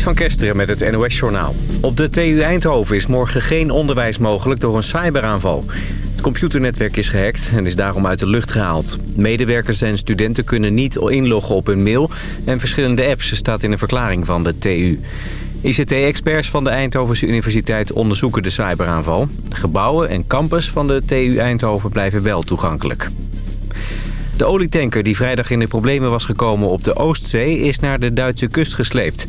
Van Kesteren met het NOS-journaal. Op de TU Eindhoven is morgen geen onderwijs mogelijk door een cyberaanval. Het computernetwerk is gehackt en is daarom uit de lucht gehaald. Medewerkers en studenten kunnen niet inloggen op hun mail... en verschillende apps staat in een verklaring van de TU. ICT-experts van de Eindhovense Universiteit onderzoeken de cyberaanval. Gebouwen en campus van de TU Eindhoven blijven wel toegankelijk. De olietanker die vrijdag in de problemen was gekomen op de Oostzee... is naar de Duitse kust gesleept.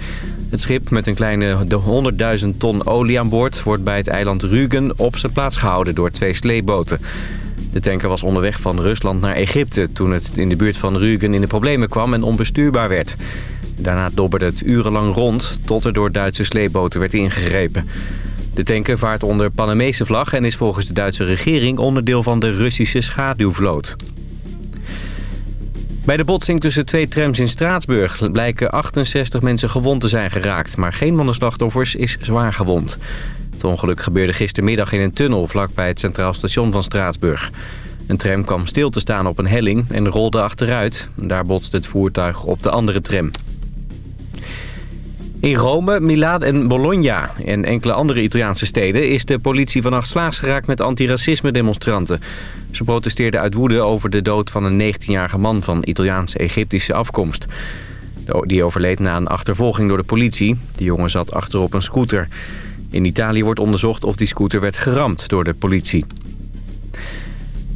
Het schip met een kleine 100.000 ton olie aan boord... wordt bij het eiland Rügen op zijn plaats gehouden door twee sleepboten. De tanker was onderweg van Rusland naar Egypte... toen het in de buurt van Rügen in de problemen kwam en onbestuurbaar werd. Daarna dobberde het urenlang rond tot er door Duitse sleepboten werd ingegrepen. De tanker vaart onder Panamese vlag en is volgens de Duitse regering onderdeel van de Russische schaduwvloot. Bij de botsing tussen twee trams in Straatsburg blijken 68 mensen gewond te zijn geraakt. Maar geen van de slachtoffers is zwaar gewond. Het ongeluk gebeurde gistermiddag in een tunnel vlakbij het Centraal Station van Straatsburg. Een tram kwam stil te staan op een helling en rolde achteruit. Daar botste het voertuig op de andere tram. In Rome, Milaan en Bologna en enkele andere Italiaanse steden... is de politie vannacht slaags geraakt met antiracisme-demonstranten. Ze protesteerden uit woede over de dood van een 19-jarige man van Italiaanse-Egyptische afkomst. Die overleed na een achtervolging door de politie. De jongen zat achterop een scooter. In Italië wordt onderzocht of die scooter werd geramd door de politie.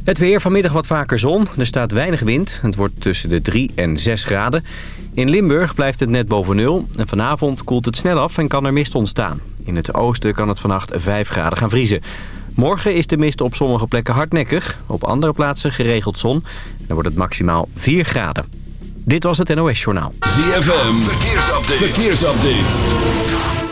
Het weer vanmiddag wat vaker zon. Er staat weinig wind. Het wordt tussen de 3 en 6 graden. In Limburg blijft het net boven nul. En vanavond koelt het snel af en kan er mist ontstaan. In het oosten kan het vannacht 5 graden gaan vriezen. Morgen is de mist op sommige plekken hardnekkig. Op andere plaatsen geregeld zon. Dan wordt het maximaal 4 graden. Dit was het NOS Journaal. ZFM, verkeersupdate. verkeersupdate.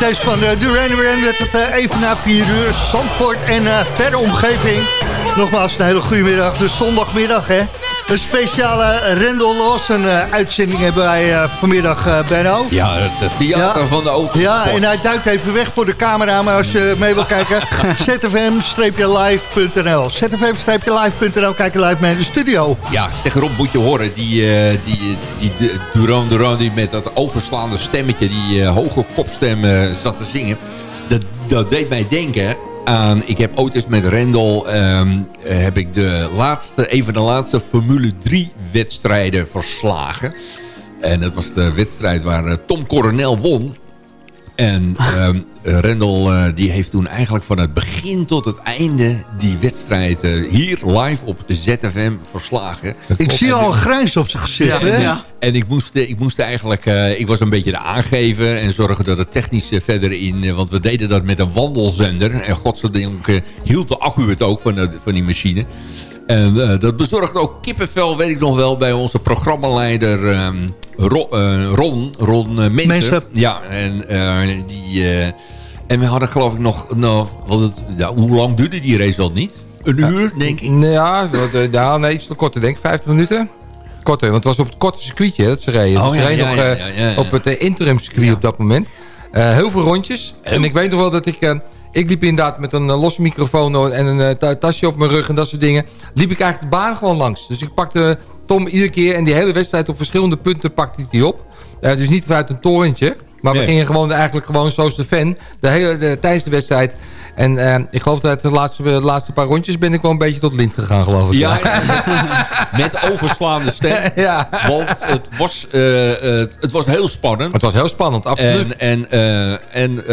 Deze van uh, Duran Duran werd het uh, even na 4 uur. Zandvoort en uh, verre omgeving. Nogmaals een hele goede middag. Dus zondagmiddag hè. Een speciale Rendel Lawson uh, uitzending hebben wij uh, vanmiddag, uh, Benno. Ja, het theater ja. van de auto. Ja, en hij duikt even weg voor de camera. Maar als je mee wil kijken, zfm-live.nl. zfm-live.nl, kijk je live mee in de studio. Ja, zeg erop moet je horen. Die, die, die, die Duran Duran die met dat overslaande stemmetje, die hoge kopstem zat te zingen. Dat, dat deed mij denken ik heb ooit eens met Rendel um, heb ik de laatste, een van de laatste Formule 3 wedstrijden verslagen. En dat was de wedstrijd waar eh, Tom Coronel won. En um, Rendel uh, die heeft toen eigenlijk van het begin tot het einde die wedstrijd uh, hier live op de ZFM verslagen. Ik zie al een grijns op zijn gezicht. Ja, ja. En ik moest, ik moest eigenlijk, uh, ik was een beetje de aangever en zorgen dat het technisch verder in, want we deden dat met een wandelzender. En godzijdank hield de accu het ook van, de, van die machine. En uh, dat bezorgde ook kippenvel, weet ik nog wel, bij onze programmaleider um, Ron, uh, Ron, Ron uh, Mensen. Ja, en die... en we hadden geloof ik nog... nog wat het, ja, hoe lang duurde die race wel niet? Een uur, denk ik? Ja, ja nee, iets korter, denk ik. 50 minuten. Korter, want het was op het korte circuitje dat ze reden. Oh, dus ja, ze reden ja, nog ja, op het interim circuit op dat moment. heel veel rondjes. En ik weet nog wel dat ik... Ik liep inderdaad met een uh, losse microfoon en een uh, tasje op mijn rug en dat soort dingen. Liep ik eigenlijk de baan gewoon langs. Dus ik pakte Tom iedere keer en die hele wedstrijd op verschillende punten pakte hij op. Uh, dus niet vanuit een torentje. Maar we gingen gewoon eigenlijk gewoon zoals de fan. De hele, de, tijdens de wedstrijd. En ik geloof dat de laatste, de laatste paar rondjes ben ik wel een beetje tot lint gegaan, geloof ik. Ja, met overslaande stem. ja. Want het was, het was heel spannend. Het was heel spannend, absoluut. En, en, en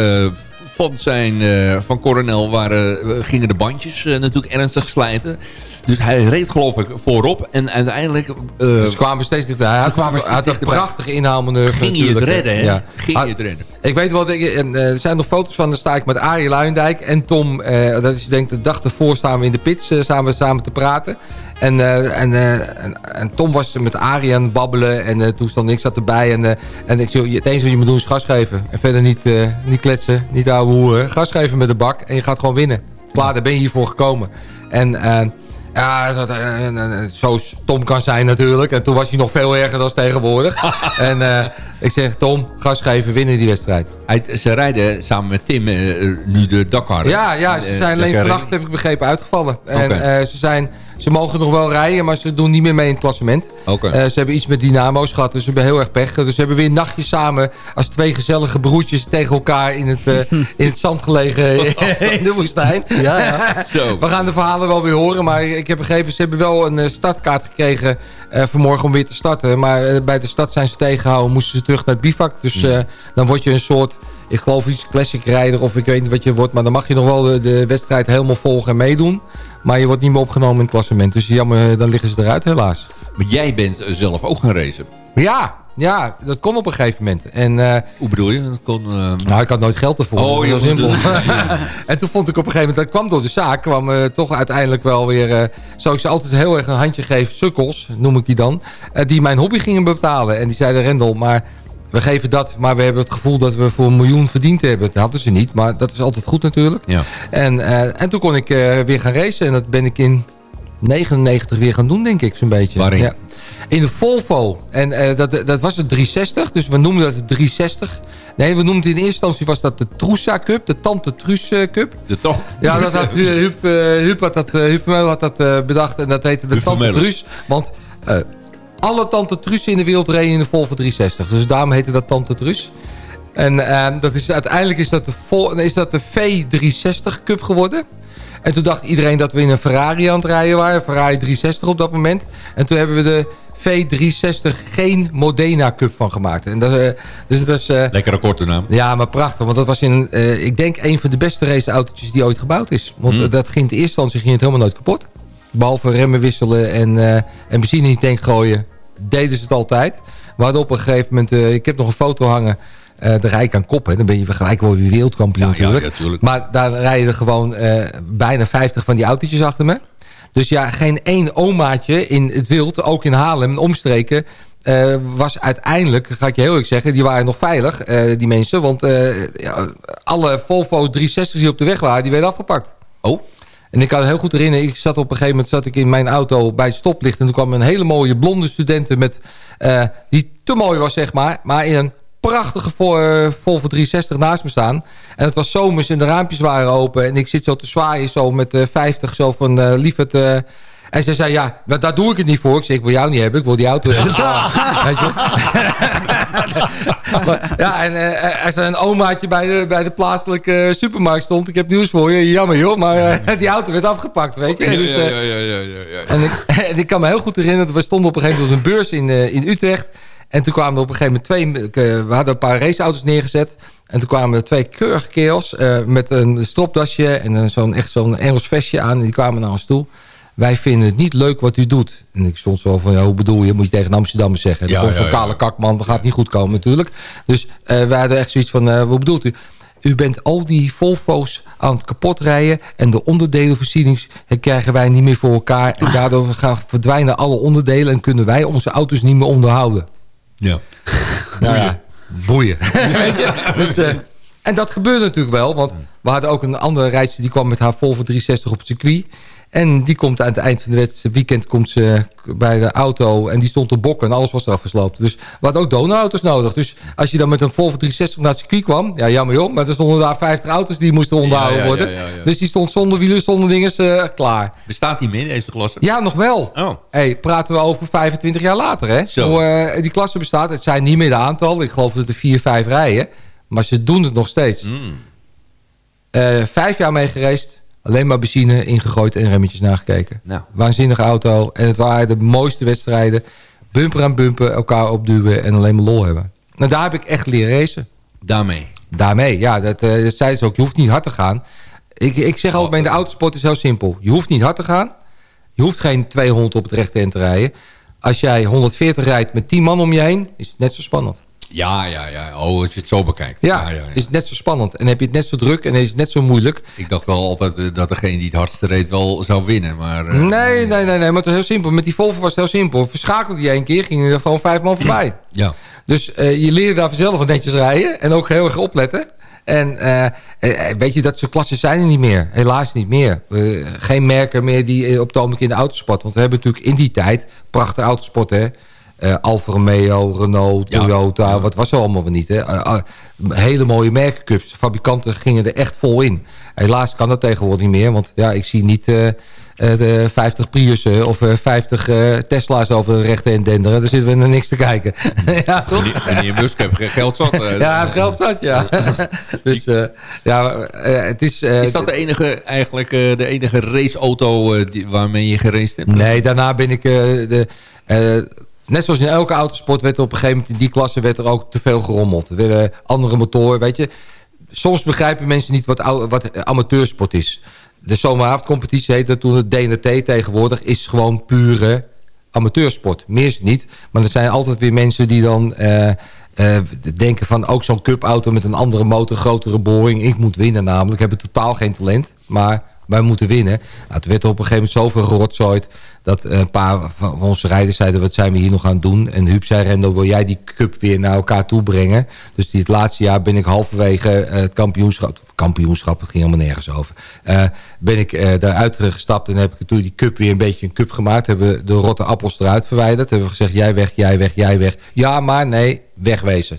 van, zijn, uh, van Coronel waren, uh, gingen de bandjes uh, natuurlijk ernstig slijten. Dus hij reed geloof ik voorop. En uiteindelijk... ze kwamen steeds dichterbij. Hij had, kwamen had een prachtige inhaalmanoeuvre. Ging je het redden, hè? Ja. Ging je het redden. Ik weet wel, er zijn nog foto's van. Dan sta ik met Arie Luijendijk en Tom. dat is denk ik de dag ervoor staan we in de pits samen, samen te praten. En, en, uh, en, en, Tom was met Arie aan het babbelen. En toen stond ik zat erbij. En, en ik zei, het enige wat je moet doen is gas geven. En verder niet, niet kletsen, niet ouwe hoeren. Gas geven met de bak en je gaat gewoon winnen. Klaar, daar ben je hiervoor gekomen. En ja, dat, zo Tom kan zijn natuurlijk. En toen was hij nog veel erger dan tegenwoordig. en ik zeg, Tom, gas geven, winnen die wedstrijd. Hij, ze rijden samen met Tim nu de Dakar. Ja, ja ze zijn alleen vannacht, heb ik begrepen, uitgevallen. En ze zijn ze mogen nog wel rijden, maar ze doen niet meer mee in het klassement. Okay. Uh, eh, ze hebben iets met dynamo's gehad, dus ze hebben heel erg pech. Dus ze hebben weer een nachtje samen als twee gezellige broertjes tegen elkaar in het, uh, in het zand gelegen in de woestijn. Ja, ja. Zo. We gaan de verhalen wel weer horen, maar ik heb begrepen, ze hebben wel een eh, startkaart gekregen uh, vanmorgen om weer te starten. Maar bij de stad zijn ze tegengehouden, moesten ze terug naar het bivak. Dus dan word je een soort ik geloof iets classic rijder of ik weet niet wat je wordt. Maar dan mag je nog wel de, de wedstrijd helemaal volgen en meedoen. Maar je wordt niet meer opgenomen in het klassement. Dus jammer, dan liggen ze eruit helaas. Maar jij bent zelf ook gaan racen. Ja, ja, dat kon op een gegeven moment. En, uh, Hoe bedoel je? Dat kon, uh... Nou, ik had nooit geld ervoor. Oh, heel simpel. en toen vond ik op een gegeven moment, dat kwam door de zaak, kwam uh, toch uiteindelijk wel weer, zou ik ze altijd heel erg een handje geven, sukkels, noem ik die dan, die mijn hobby gingen betalen. En die zeiden, Rendel, maar we geven dat, maar we hebben het gevoel dat we voor een miljoen verdiend hebben. Dat hadden ze niet, maar dat is altijd goed natuurlijk. Ja. En, uh, en toen kon ik uh, weer gaan racen en dat ben ik in 99 weer gaan doen, denk ik, zo'n beetje. Waarin? Ja. In de Volvo. En uh, dat, dat was het 360, dus we noemden dat het 360. Nee, we noemden het in eerste instantie was dat de Trusa Cup, de Tante Truus Cup. De Tante Ja, dat had Huub, Huub had dat, Huub had dat bedacht en dat heette de Tante Truus. Want alle Tante Truus in de wereld reden in de Volvo 360. Dus daarom heette dat Tante Truus. En uh, dat is, uiteindelijk is dat, de vol, is dat de V360 Cup geworden. En toen dacht iedereen dat we in een Ferrari aan het rijden waren. Ferrari 360 op dat moment. En toen hebben we de V360 geen Modena Cup van gemaakt. En dat, uh, dus dat is, uh, Lekkere korte naam. Ja, maar prachtig. Want dat was in, uh, ik denk, een van de beste raceautootjes die ooit gebouwd is. Want hmm. dat ging in eerste instantie ging het helemaal nooit kapot. Behalve remmen wisselen en, uh, en benzine in de tank gooien. Deden ze het altijd. We hadden op een gegeven moment... Uh, ik heb nog een foto hangen. Uh, de rijk aan kop. Hè. Dan ben je gelijk wel weer wereldkampioen ja, natuurlijk. Ja, maar daar rijden gewoon bijna 50 van die autootjes achter me. Dus ja, geen één omaatje in het wild, ook in Haarlem, omstreken... was uiteindelijk, ga ik je heel eerlijk zeggen... die waren nog veilig, die mensen. Want ja, alle Volvo 360's die op de weg waren, die werden afgepakt. Oh? En ik kan heel goed herinneren, ik zat op een gegeven moment zat ik in mijn auto bij het stoplicht. En toen kwam een hele mooie blonde studenten met, die te mooi was, zeg maar. Maar in een prachtige Volvo 360 naast me staan. En het was zomers en de raampjes waren open. En ik zit zo te zwaaien zo met uh, 50 zo van uh, lief het... En ze zei, ja, maar daar doe ik het niet voor. Ik zei, ik wil jou niet hebben, ik wil die auto hebben. ja, en uh, als er een omaatje bij de, bij de plaatselijke supermarkt stond... ik heb nieuws voor je, jammer joh, maar die auto werd afgepakt, weet je. Dus, ja, ja, ja, ja, ja, En, ik, en ik kan me heel goed herinneren, we stonden op een gegeven moment op een beurs in, in Utrecht... En toen kwamen er op een gegeven moment twee... We hadden een paar raceauto's neergezet. En toen kwamen er twee keurige kerels met een stropdasje en zo'n echt zo'n Engels vestje aan. En die kwamen naar ons toe. Wij vinden het niet leuk wat u doet. En ik stond zo van, ja, hoe bedoel je? Moet je tegen Amsterdammers zeggen. Ja, dat ja, van kale kakman, dat gaat niet goed komen natuurlijk. Dus uh, wij hadden echt zoiets van, uh, wat bedoelt u? U bent al die Volvo's aan het kapotrijden... en de onderdelenvoorziening krijgen wij niet meer voor elkaar. En daardoor gaan verdwijnen alle onderdelen... en kunnen wij onze auto's niet meer onderhouden. Ja. nou ja, boeien. Dus, uh, en dat gebeurde natuurlijk wel. Want we hadden ook een andere reisje die kwam met haar Volvo 360 op het circuit. En die komt aan het eind van het weekend komt ze bij de auto en die stond te bokken en alles was eraf gesloopt. Dus we hadden ook donorauto's nodig. Dus als je dan met een Volvo 360 naar het circuit kwam, ja jammer joh, maar er stonden daar 50 auto's die moesten onderhouden worden. dus die stond zonder wielen, zonder dingen uh, klaar. Bestaat die meer deze klasse? Ja, nog wel. Oh. Hey, praten we over 25 jaar later hè. Zo. uh, die klasse bestaat, het zijn niet meer de aantal, ik geloof dat er 4, 5 rijden, maar ze doen het nog steeds. Mm. Uh, vijf jaar mee gereisd, Alleen maar benzine ingegooid en remmetjes nagekeken. Nou. Waanzinnige auto. En het waren de mooiste wedstrijden. Bumper aan bumper, elkaar opduwen en alleen maar lol hebben. En daar heb ik echt leren racen. Daarmee? Daarmee, ja. Dat, uh, dat zeiden ze ook. Je hoeft niet hard te gaan. Ik, ik zeg altijd, de autosport is heel simpel. Je hoeft niet hard te gaan. Je hoeft geen 200 op het rechte end te rijden. Als jij 140 rijdt met 10 man om je heen, is het net zo spannend. Ja, ja, ja. Oh, als je het zo bekijkt. Ja, ja, ja, is het net zo spannend. En heb je het net zo druk en is het net zo moeilijk. Ik dacht wel altijd eh, dat degene die het hardste reed wel zou winnen. Maar, uh, nee, nee, nee, nee. Maar het is heel simpel. Met die Volvo was het heel simpel. Verschakelde je één keer, ging er gewoon vijf man voorbij. Ja. Dus uh, je leerde daar vanzelf netjes rijden. En ook heel erg opletten. En uh, weet je, dat soort klassen zijn er niet meer. Helaas niet meer. geen merken meer die op het in de autosport. Want we hebben natuurlijk in die tijd prachtige autosport, hè. Uh, Alfa Romeo, Renault, Toyota, wat was er allemaal van niet. Hè? Uh, uh, hele mooie merkencups. Fabrikanten gingen er echt vol in. Helaas kan dat tegenwoordig niet meer. Want ja, ik zie niet de 50 Priussen of 50 Tesla's over de rechte en denderen. Daar zitten we naar niks te kijken. ja, toch? En je Musk heeft geld zat. ja, geld zat, ja. dus ja, het is... is dat de enige, eigenlijk de enige raceauto die, waarmee je geraced hebt? Nee, daarna ben ik... de, Net zoals in elke autosport werd er op een gegeven moment in die klasse werd er ook te veel gerommeld. Er werden andere motoren, weet je. Soms begrijpen mensen niet wat, wat amateursport is. De zomeravondcompetitie heette toen het DNT tegenwoordig is gewoon pure amateursport. Meer is het niet. Maar er zijn altijd weer mensen die dan uh, uh, denken van ook zo'n cupauto met een andere motor, grotere boring. Ik moet winnen namelijk. Ik heb totaal geen talent. Maar wij moeten winnen. Nou, het werd op een gegeven moment zoveel gerotzooid... dat een paar van onze rijders zeiden... wat zijn we hier nog aan het doen? En Huub zei, Rendo, wil jij die cup weer naar elkaar toe brengen? Dus die, het laatste jaar ben ik halverwege uh, het kampioenschap... kampioenschap, het ging helemaal nergens over... Uh, ben ik uh, daaruit gestapt en heb ik toen die cup weer een beetje een cup gemaakt. Hebben de rotte appels eruit verwijderd. Hebben we gezegd, jij weg, jij weg, jij weg. Ja, maar nee, wegwezen.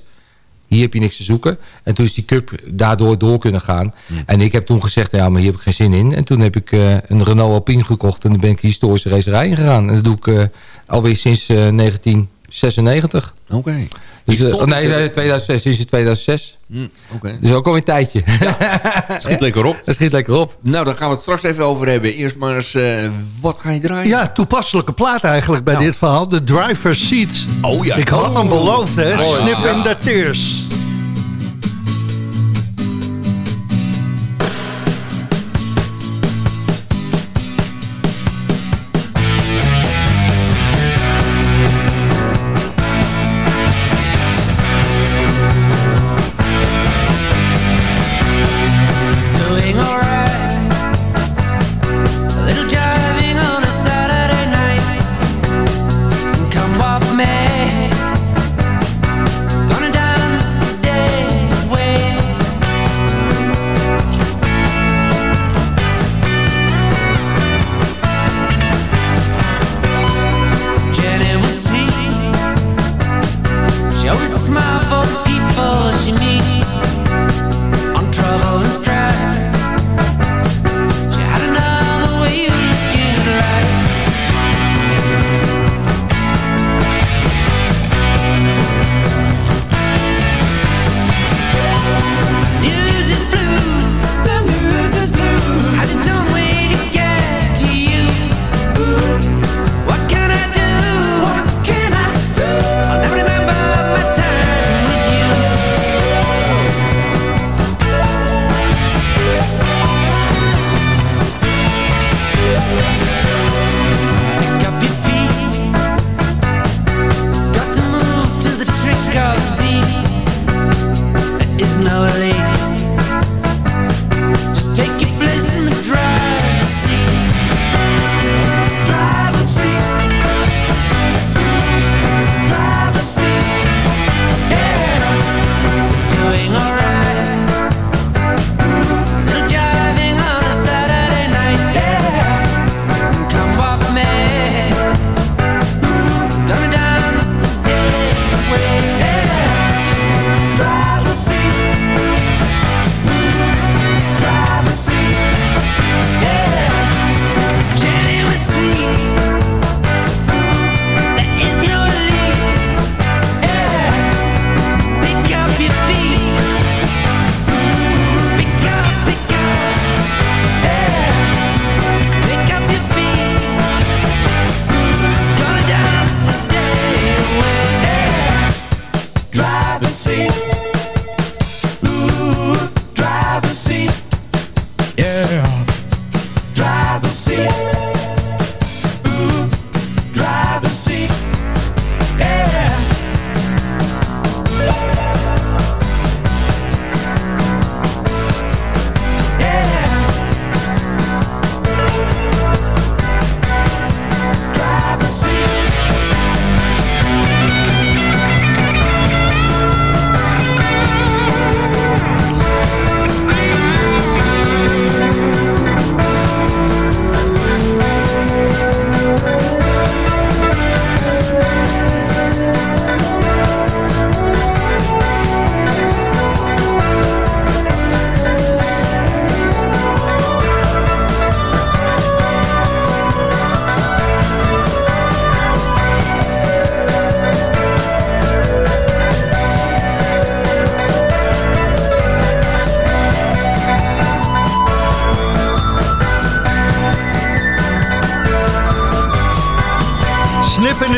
Hier heb je niks te zoeken. En toen is die cup daardoor door kunnen gaan. Hmm. En ik heb toen gezegd, ja, maar hier heb ik geen zin in. En toen heb ik eh, een Renault Alpine gekocht. En dan ben ik historische racerij ingegaan. En dat doe ik eh, alweer sinds eh, 19... 96. Oké. Dus, eh, nee, 2006 eh, is het 2006. Mm. Dus ook al een tijdje. Het schiet lekker op. Het schiet lekker op. Nou, daar gaan we het straks even over hebben. Eerst maar eens, eh, wat ga je draaien? Ja, toepasselijke plaat eigenlijk bij nou. dit verhaal. De driver's seat. Oh ja. Ik had hem oh. beloofd, hè. Oh. Snip in the tears.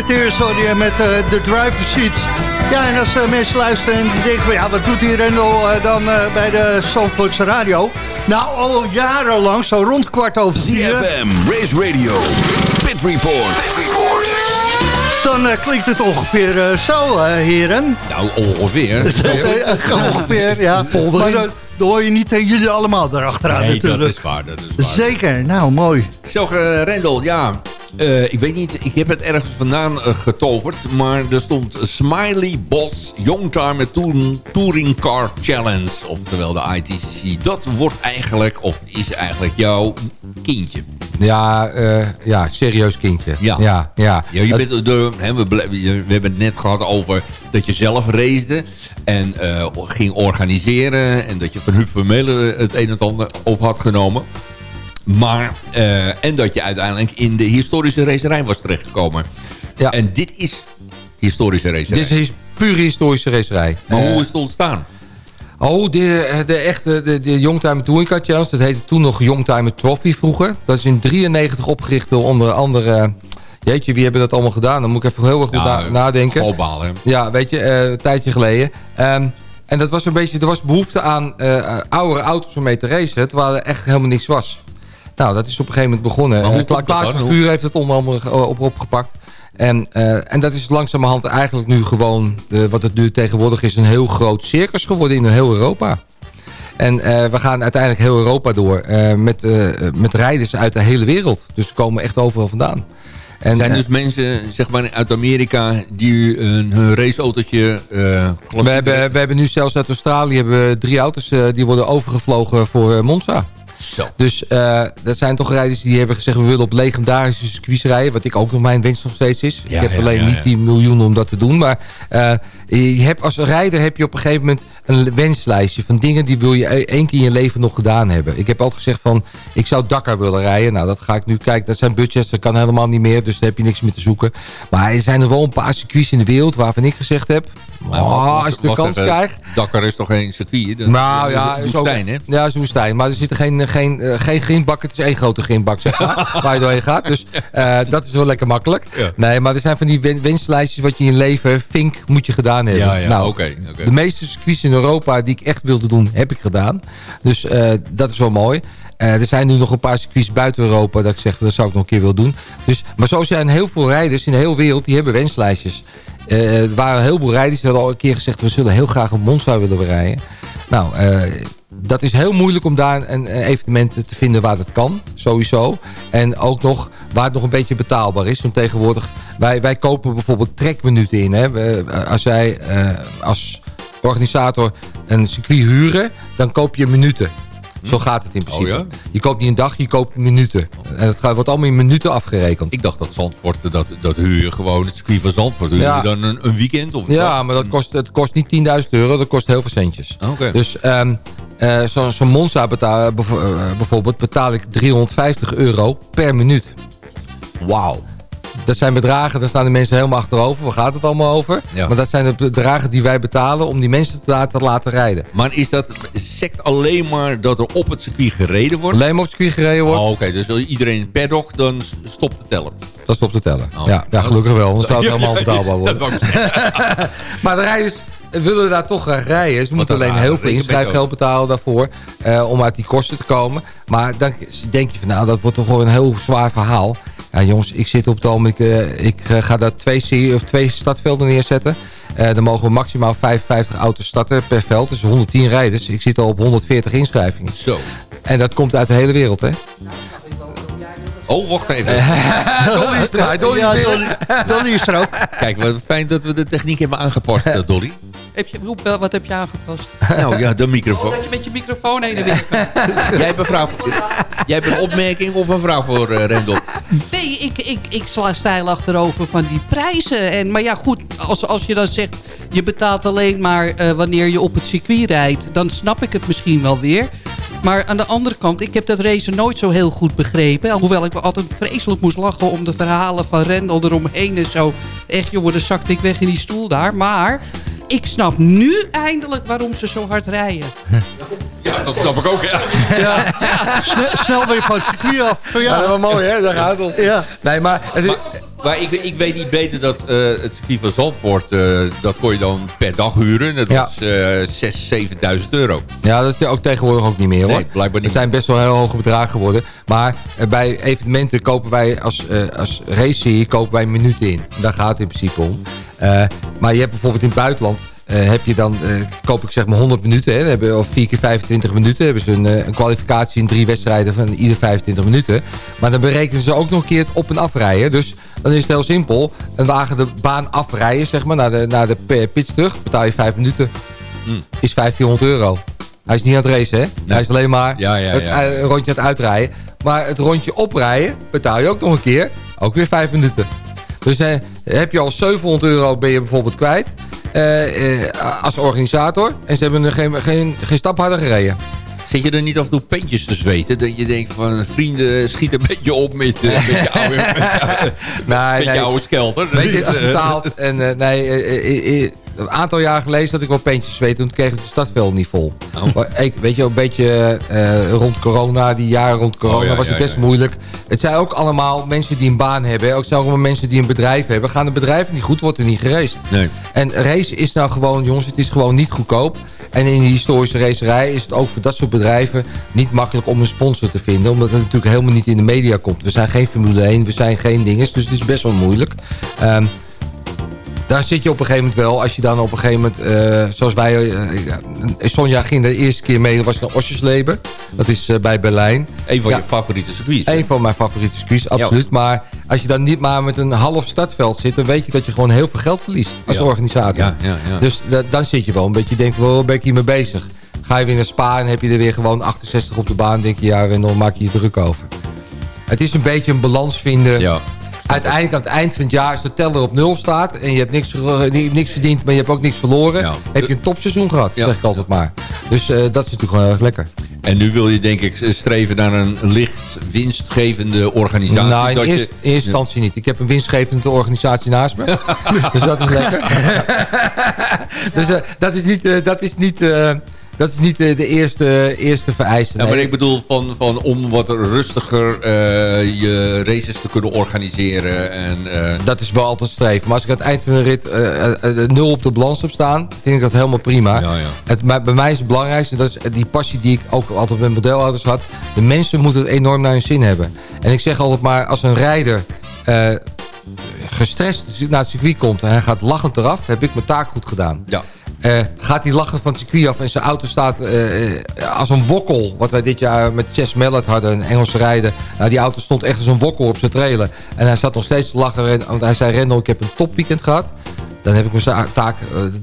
Tears je met uh, de driver seat. Ja, en als uh, mensen luisteren en die denken van... ja, wat doet die Rendel uh, dan bij de Zandvoortse radio? Nou, al jarenlang, zo rond kwart over vier... CFM, Race Radio, Pit Report. Pit Report. Dan klinkt het ongeveer zo, heren. Nou, ongeveer. ongeveer, ja. Maar dan, dan hoor je niet tegen jullie allemaal erachteraan nee, dat is waar, dat is waar. Zeker, nou, mooi. Zo, Rendel, ja... Uh, ik weet niet, ik heb het ergens vandaan uh, getoverd. Maar er stond Smiley Boss Youngtimer Touring Car Challenge. Oftewel de ITCC. Dat wordt eigenlijk, of is eigenlijk jouw kindje. Ja, uh, ja serieus kindje. Ja. ja, ja. ja je bent de, hè, we, we, hebben het net gehad over dat je zelf racede. En ging organiseren. En dat je van Huub Vermeulen het een en ander over had genomen. Maar, uh, en dat je uiteindelijk in de historische racerij was terechtgekomen. Ja. En dit is historische racerij. Dit is pure historische racerij. Maar uh, hoe is het ontstaan? Oh, de, de echte de, de Youngtimer Touring Car Challenge. Dat heette toen nog Youngtimer Trophy vroeger. Dat is in 93 opgericht door onder andere... Jeetje, wie hebben dat allemaal gedaan? Dan moet ik even heel erg goed ja, nadenken. Globaal, hè? Ja, weet je, uh, een tijdje geleden. Um, en dat was een beetje, er was behoefte aan uh, oudere auto's om mee te racen. Terwijl er echt helemaal niks was. Nou, dat is op een gegeven moment begonnen. Maar uh, Klaas van Vuur heeft het onder andere eh, op, opgepakt. En, uh, en dat is langzamerhand eigenlijk nu gewoon, wat het nu tegenwoordig is, een heel groot circus geworden in heel Europa. En uh, we gaan uiteindelijk heel Europa door met, met rijders uit de hele wereld. Dus ze komen echt overal vandaan. En, zijn dus mensen zeg maar, uit Amerika die hun, hun raceautootje... we, hebben, we hebben nu zelfs uit Australië hebben drie auto's die worden overgevlogen voor Monza. Zo. Dus uh, dat zijn toch rijders die hebben gezegd... we willen op legendarische circuits rijden. Wat ik ook nog mijn wens nog steeds is. ik heb alleen niet die miljoenen om dat te doen. Maar uh, je hebt, als rijder heb je op een gegeven moment een wenslijstje... van dingen die wil je e- één keer in je leven nog gedaan hebben. Ik heb altijd gezegd van... ik zou Dakar willen rijden. Nou, dat ga ik nu kijken. Dat zijn budgets, dat kan helemaal niet meer. Dus daar heb je niks meer te zoeken. Maar er zijn er wel een paar circuits in de wereld... waarvan ik gezegd heb... Oh, als je de kans krijgt... Dakar is toch geen circuit? Dat, nou ja, is woestijn, hè? Ja, is woestijn. Maar er zitten geen, geen, uh, geen grindbak. Het is één grote grindbak, zeg maar. waar je doorheen gaat. Dus uh, dat is wel lekker makkelijk. Ja. Nee, maar er zijn van die wenslijstjes... wat je in je leven, vink, moet je gedaan hebben. Ja, ja, nou, okay, okay. De meeste circuits in Europa die ik echt wilde doen, heb ik gedaan. Dus uh, dat is wel mooi. Uh, er zijn nu nog een paar circuits buiten Europa dat ik zeg, dat zou ik nog een keer willen doen. Dus, maar zo zijn heel veel rijders in de hele wereld, die hebben wenslijstjes. Uh, er waren een heleboel rijders die al een keer gezegd... we zullen heel graag een Monza willen rijden. Nou, uh, dat is heel moeilijk om daar een evenement te vinden waar dat kan. Sowieso. En ook nog waar het nog een beetje betaalbaar is. Want tegenwoordig, wij, wij kopen bijvoorbeeld trekminuten in. Hè. Als jij uh, als organisator een circuit huren... dan koop je minuten. Zo gaat het in principe. Oh je koopt niet een dag, je koopt minuten. En het wordt allemaal in minuten afgerekend. Ik dacht dat Zandvoort, dat, dat huur je gewoon het circuit van Zandvoort. Huur ja. je dan een, een weekend? Of ja, maar dat kost, het kost niet 10.000 euro, dat kost heel veel centjes. Okay. Dus um, uh, zo'n zo Monza betaal, bijvoorbeeld betaal ik 350 euro per minuut. Wauw dat zijn bedragen, daar staan de mensen helemaal achterover. Waar gaat het allemaal over? Maar dat zijn de bedragen die wij betalen om die mensen te laten, laten rijden. Maar is dat sect alleen maar dat er op het circuit gereden wordt? Alleen maar op het circuit gereden wordt. Oh, Oké, dus iedereen in het paddock, dan stopt te tellen. Dat stopt te tellen. Oh. Ja, ja, gelukkig wel. Anders zou het helemaal betaalbaar worden. maar de rijders willen daar toch graag rijden. Ze moeten alleen heel veel inschrijfgeld betalen daarvoor. Uh, om uit die kosten te komen. Maar dan denk je van nou, dat wordt toch gewoon een heel zwaar verhaal. Ja, jongens, ik zit op het ogenblik... Uh, ik uh, ga daar twee, of twee startvelden neerzetten. Uh, dan mogen we maximaal 55 auto's starten per veld. Dus 110 rijders. Ik zit al op 140 inschrijvingen. Zo. En dat komt uit de hele wereld, hè? Oh, wacht even. Dolly is er. Dolly is er ook. Kijk, wat fijn dat we de techniek hebben aangepast, Dolly. Heb je, wat heb je aangepast? Nou ja, de microfoon. Oh, dat je met je microfoon heen en weer Jij hebt een, vraag jij hebt een opmerking of een vraag voor uh, Rendel? Nee, ik, ik, ik sla stijl achterover van die prijzen. En, maar ja, goed, als, als je dan zegt... je betaalt alleen maar uh, wanneer je op het circuit rijdt... dan snap ik het misschien wel weer. Maar aan de andere kant, ik heb dat racen nooit zo heel goed begrepen. Hoewel ik me altijd vreselijk moest lachen om de verhalen van Rendel eromheen en zo. Echt, jongen, dan zakte ik weg in die stoel daar. Maar ik snap nu eindelijk waarom ze zo hard rijden. Ja, dat snap ik ook, ja. ja. Snel, snel weer van het circuit af. Ja. dat was mooi, hè? Daar gaat het om. Ja. Nee, maar... Het is, Maar ik, ik weet niet beter dat uh, het circuit van Zandvoort... Uh, dat kon je dan per dag huren. Dat was uh, 6.000, 7.000 euro. Ja, dat is ook tegenwoordig ook niet meer hoor. Nee, blijkbaar niet. Het zijn best wel heel hoge bedragen geworden. Maar bij evenementen kopen wij als, als race kopen wij minuten in. Daar gaat het in principe om. Maar je hebt bijvoorbeeld in het buitenland uh, heb je dan, uh, koop ik zeg maar 100 minuten. Hè, hebben, of 4 keer 25 minuten. Hebben ze een, een, kwalificatie in drie wedstrijden van ieder 25 minuten. Maar dan berekenen ze ook nog een keer het op- en afrijden. Dus dan is het heel simpel. Een wagen de baan afrijden, zeg maar, naar de, naar de pitch terug. Betaal je 5 minuten. Hmm. Is 1500 euro. Hij is niet aan het racen, hè? Hij is alleen maar ja, ja, het rondje aan het uitrijden. Maar het rondje oprijden betaal je ook nog een keer. Ook weer 5 minuten. Dus heb je al 700 euro ben je bijvoorbeeld kwijt. Uh, als organisator. En ze hebben er geen, geen, geen stap harder gereden. Zit je er niet af en toe pentjes te zweten? Dat je denkt van vrienden schiet een beetje op met, met je oude, met, nee, met nee. oude skelter. Weet je, het is betaald. en nee, een aantal jaar geleden dat ik wel peentjes zweet. Toen kreeg ik het stadveld niet vol. Oh. Ik, weet je, een beetje uh, rond corona, die jaren rond corona, oh, was het best moeilijk. Het zijn ook allemaal mensen die een baan hebben. Ook zijn allemaal mensen die een bedrijf hebben. Gaan de bedrijven niet goed, wordt er niet geraced. Nee. En race is nou gewoon, jongens, het is gewoon niet goedkoop. En in de historische racerij is het ook voor dat soort bedrijven niet makkelijk om een sponsor te vinden. Omdat het natuurlijk helemaal niet in de media komt. We zijn geen Formule 1, we zijn geen dinges. Dus het is best wel moeilijk. Um, daar zit je op een gegeven moment wel. Als je dan op een gegeven moment, uh, zoals wij... Uh, Sonja ging de eerste keer mee, dat was naar Osjesleben. Dat is uh, bij Berlijn. Een van je favoriete circuits. Een van mijn favoriete circuits, absoluut. Maar als je dan niet maar met een half startveld zit... dan weet je dat je gewoon heel veel geld verliest als ja. organisator. Ja, ja, dus dan zit je wel een beetje, denk wel, ben ik hiermee bezig? Ga je weer naar Spa en heb je er weer gewoon 68 op de baan... denk je, ja, en dan maak je je druk over. Het is een beetje een balans vinden... Ja uiteindelijk aan het eind van het jaar, als de teller op nul staat... en je hebt niks, niks verdiend, maar je hebt ook niks verloren... heb je een topseizoen gehad, zeg ik altijd maar. Dus uh, dat is natuurlijk wel erg lekker. En nu wil je denk ik streven naar een licht winstgevende organisatie. Nou, in, eerste, je... in eerste instantie niet. Ik heb een winstgevende organisatie naast me. dus dat is lekker. dus uh, dat is niet... Uh, dat is niet dat is niet de, de eerste, eerste vereiste. Ja, maar ik bedoel van, van om wat rustiger uh, je races te kunnen organiseren. En, uh... Dat is wel altijd streven. Maar als ik aan het eind van de rit uh, nul op de balans heb staan, vind ik dat helemaal prima. Ja, ja. Het, maar bij mij is het belangrijkste, dat is die passie die ik ook altijd met modelauto's had. De mensen moeten het enorm naar hun zin hebben. En ik zeg altijd maar, als een rijder gestrest naar het circuit komt en hij gaat lachend eraf, heb ik mijn taak goed gedaan. Ja. Uh, gaat hij lachen van het circuit af en zijn auto staat uh, als een wokkel. Wat wij dit jaar met Chess Mallet hadden, een Engelse rijder. Nou, die auto stond echt als een wokkel op zijn trailer. En hij zat nog steeds te lachen. Want hij zei, Rendel, ik heb een topweekend gehad. Dan heb ik mijn taak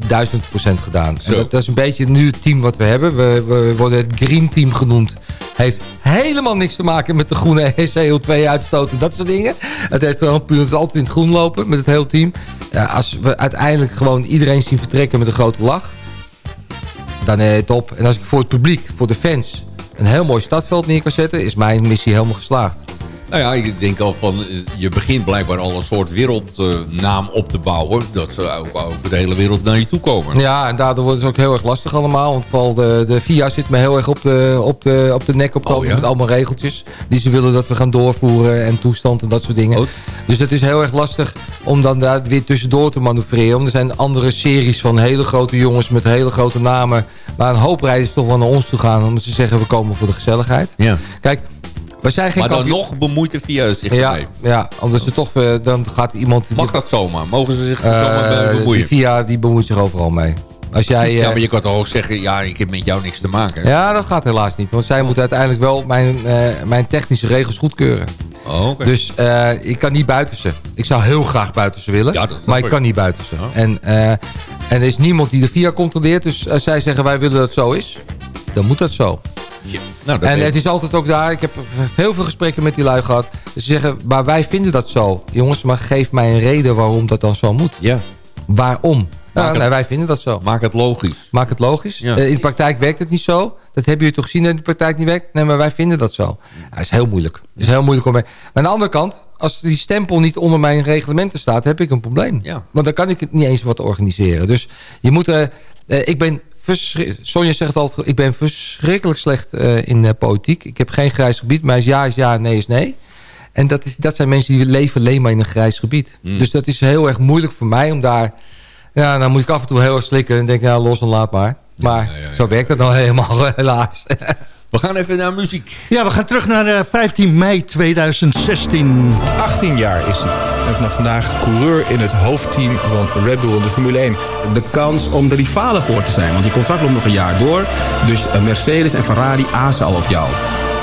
duizend procent gedaan. En dat, dat, is een beetje nu het team wat we hebben. We, we worden het Green Team genoemd. Heeft helemaal niks te maken met de groene CO2-uitstoot en dat soort dingen. Het heeft gewoon puur altijd in het groen lopen met het hele team. Ja, als we uiteindelijk gewoon iedereen zien vertrekken met een grote lach, dan is het top. En als ik voor het publiek, voor de fans, een heel mooi stadveld neer kan zetten, is mijn missie helemaal geslaagd. Nou ja, ik denk al van, je begint blijkbaar al een soort wereldnaam op te bouwen. Dat ze ook over de hele wereld naar je toe komen. Ja, en daardoor wordt het ook heel erg lastig allemaal. Want vooral de, de FIA zit me heel erg op de, op de, op de nek op oh, met allemaal regeltjes. Die ze willen dat we gaan doorvoeren en toestand en dat soort dingen. Oh. Dus het is heel erg lastig om dan daar weer tussendoor te manoeuvreren. Want er zijn andere series van hele grote jongens met hele grote namen. Waar een hoop rijders toch wel naar ons toe gaan. Omdat ze zeggen we komen voor de gezelligheid. Ja. Kijk, we zijn geen maar dan nog bemoeit de VIA zich ja, Ja, omdat ze toch, uh, dan gaat iemand... Mag dat zomaar? Mogen ze zich uh, zomaar bemoeien? VIA die bemoeit zich overal mee. Als jij, ja, maar je kan toch ook zeggen, ja, ik heb met jou niks te maken. Ja, dat gaat helaas niet. Want zij moeten uiteindelijk wel mijn, mijn technische regels goedkeuren. Oh, okay. Dus uh, ik kan niet buiten ze. Ik zou heel graag buiten ze willen, ja, maar ik kan niet buiten ze. Oh. En, uh, en er is niemand die de VIA controleert. Dus als zij zeggen, wij willen dat het zo is, dan moet dat zo. Nou, en het is altijd ook daar, ik heb heel veel gesprekken met die lui gehad. Ze zeggen, maar wij vinden dat zo. Jongens, maar geef mij een reden waarom dat dan zo moet. Ja. Waarom? Nou, nee, wij vinden dat zo. Maak het logisch. Maak het logisch. Ja. Eh, in de praktijk werkt het niet zo. Dat hebben jullie toch gezien dat in de praktijk niet werkt? Nee, maar wij vinden dat zo. Ja, is heel moeilijk. Het is heel moeilijk om mee. Maar aan de andere kant, als die stempel niet onder mijn reglementen staat, heb ik een probleem. Ja. Want dan kan ik het niet eens wat organiseren. Dus je moet... Uh, ik ben Sonja zegt altijd, ik ben verschrikkelijk slecht uh, in uh, politiek. Ik heb geen grijs gebied, maar is ja is ja, nee is nee. En dat, is, dat zijn mensen die leven alleen maar in een grijs gebied. Mm. Dus dat is heel erg moeilijk voor mij om daar... Ja, dan moet ik af en toe heel erg slikken en denk, ja, los en laat maar. Maar zo werkt het nou helemaal, helaas. We gaan even naar muziek. Ja, we gaan terug naar 15 eh, mei 2016. 18 jaar is hij. En vanaf vandaag coureur in het hoofdteam van Red Bull in de Formule 1. De kans om de rivalen voor te zijn. Want die contract loopt nog een jaar door. Dus eh, Mercedes en Ferrari azen al op jou.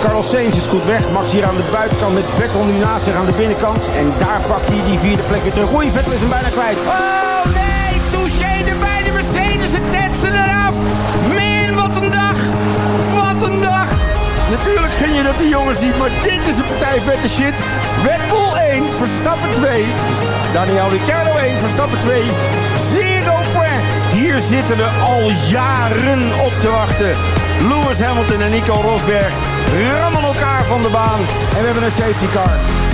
Carlos Sainz is goed weg. Max hier aan de buitenkant met Vettel nu naast zich aan de binnenkant. En daar pakt hij die vierde plek weer terug. Oei, Vettel is hem bijna kwijt. Oh nee, Natuurlijk ging je dat die jongens niet, maar dit is een partij vette shit. Red Bull 1, Verstappen 2. Daniel Ricciardo 1, Verstappen 2. Zero point. Hier zitten we al jaren op te wachten. Lewis Hamilton en Nico Rosberg rammen elkaar van de baan. En we hebben een safety car.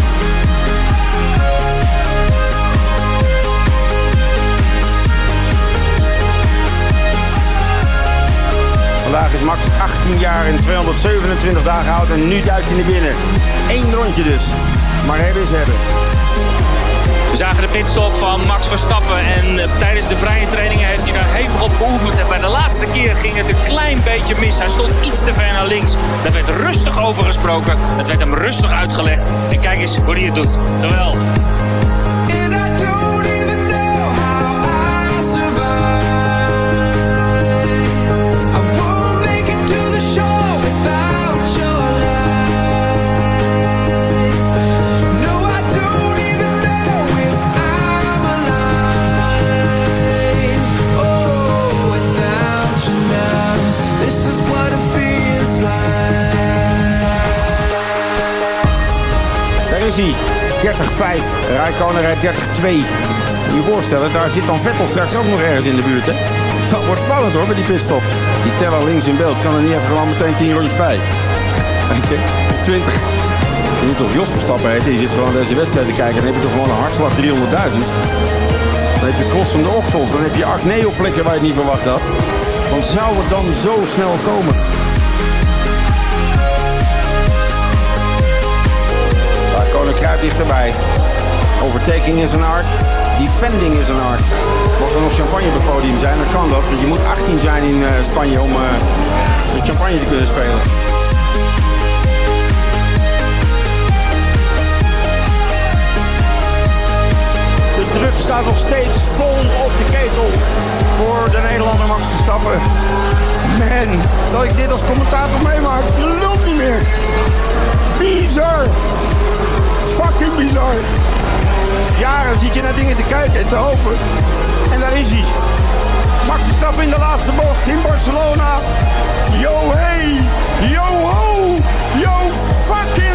Vandaag is Max 18 jaar en 227 dagen oud en nu duikt hij naar binnen. Eén rondje dus. Maar hebben is hebben. We zagen de pitstop van Max Verstappen en eh, tijdens de vrije trainingen heeft hij daar hevig op geoefend. En bij de laatste keer ging het een klein beetje mis. Hij stond iets te ver naar links. Daar werd rustig over gesproken. Het werd hem rustig uitgelegd. En kijk eens hoe hij het doet. Terwijl. Is 30-5. Rijkonen rijdt 30-2. Je voorstellen, daar zit dan Vettel straks ook nog ergens in de buurt. Hè? Dat wordt spannend hoor, met die pitstops. Die teller links in beeld kan er niet even gewoon meteen 10 rondjes bij. Weet je, 20. Je moet toch Jos Verstappen je zit gewoon deze wedstrijd te kijken. Dan heb je toch gewoon een hartslag 300.000. Dan heb je klossende oksels, dan heb je acneo-plekken waar je het niet verwacht had. Want zou het dan zo snel komen? Koning dichterbij. Overtaking is een art. Defending is een art. Mocht er nog champagne op het podium zijn, dan kan dat. Want je moet 18 zijn in uh, Spanje om uh, champagne te kunnen spelen. De druk staat nog steeds vol op de ketel voor de Nederlander Max Verstappen. Man, dat ik dit als commentator meemaak, lult niet meer. Bizar fucking bizar. Jaren zit je naar dingen te kijken en te hopen. En daar is hij. Max Verstappen in de laatste bocht in Barcelona. Yo hey, yo ho, yo fucking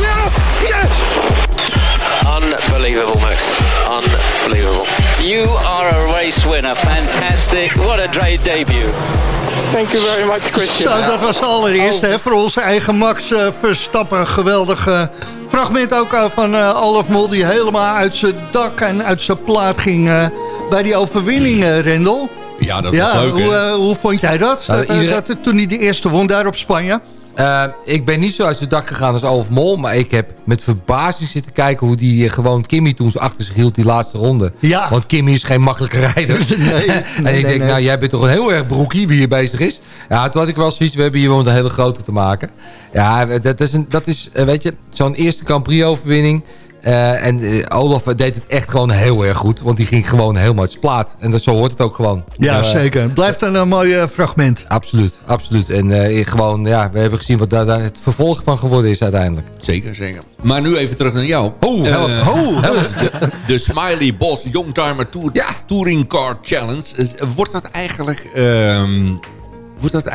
Yes! Yes! Unbelievable, Max. Unbelievable. You are a race winner. Fantastic. What a great debut. Thank you very much, Christian. Zo, dat was allereerst oh. hè, voor onze eigen Max uh, Verstappen. Geweldig uh, fragment ook uh, van uh, Olaf Mol... die helemaal uit zijn dak en uit zijn plaat ging bij die overwinning, Rendel. Ja, dat was leuk, hoe, hoe vond jij dat? Nou, iedereen... dat toen hij de eerste won daar op Spanje? Uh, ik ben niet zo uit zijn dak gegaan als Alf Mol. Maar ik heb met verbazing zitten kijken hoe die gewoon Kimmy toen ze achter zich hield die laatste ronde. Ja. Want Kimmy is geen makkelijke rijder. nee, en ik denk, nou jij bent toch een heel erg broekie wie hier bezig is. Ja, toen had ik wel zoiets, we hebben hier gewoon een hele grote te maken. Ja, dat is, een, dat is weet je, zo'n eerste Grand Prix overwinning. En Olaf deed het echt gewoon heel erg goed. Want die ging gewoon helemaal uit plaat. En dat, zo hoort het ook gewoon. Ja, zeker. Blijft een, een mooi fragment. Absoluut, absoluut. En gewoon, ja, we hebben gezien wat daar, daar, het vervolg van geworden is uiteindelijk. Zeker, zeker. Maar nu even terug naar jou. Oh, help, oh. De, de, Smiley Boss Youngtimer Tour, Touring Car Challenge. Wordt dat eigenlijk... Ehm, wordt dat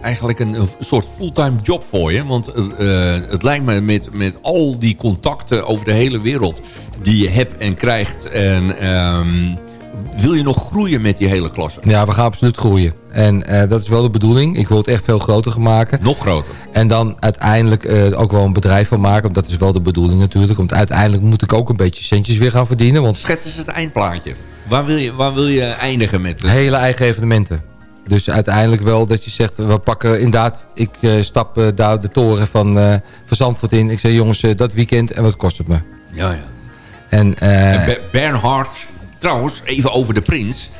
eigenlijk een, een soort fulltime job voor je? Want uh, het lijkt me met, met al die contacten over de hele wereld... die je hebt en krijgt... en um, wil je nog groeien met die hele klasse? Ja, we gaan absoluut groeien. En uh, dat is wel de bedoeling. Ik wil het echt veel groter gaan maken. Nog groter. En dan uiteindelijk uh, ook wel een bedrijf van maken. Want dat is wel de bedoeling natuurlijk. Want uiteindelijk moet ik ook een beetje centjes weer gaan verdienen. Want... Schets eens het eindplaatje. Waar wil je, waar wil je eindigen met? Hele eigen evenementen. Dus uiteindelijk wel dat je zegt, we pakken inderdaad... ik uh, stap uh, daar de toren van, uh, van Zandvoort in. Ik zeg, jongens, dat weekend en wat kost het me? Ja, ja. En, Bernhard, trouwens, even over de prins.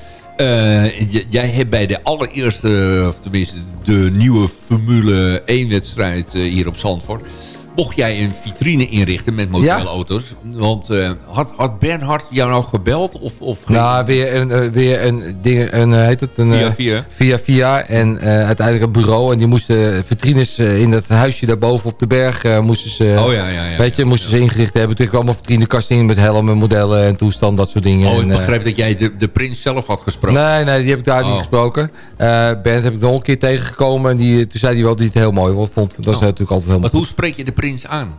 jij hebt bij de allereerste, of tenminste de nieuwe Formule 1 wedstrijd hier op Zandvoort mocht jij een vitrine inrichten met modelauto's. Want uh, had, had Bernhard jou nou gebeld? Of, of nou, weer een, uh, weer een ding, een, uh, heet het? Een, via via. Via via. En uiteindelijk een bureau. En die moesten vitrines in dat huisje daarboven op de berg moesten ze, oh, ja, ja, ja, weet je, moesten ze ingericht hebben. Toen kwam allemaal vitrinekasten in met helmen, modellen en toestand, dat soort dingen. Oh, ik begreep dat jij de, de prins zelf had gesproken. Nee, nee, die heb ik daar oh. niet gesproken. Bernd heb ik nog een keer tegengekomen. En die, toen zei hij wel dat hij het heel mooi vond. Dat is oh. natuurlijk altijd heel mooi. Maar hoe spreek je de prins aan?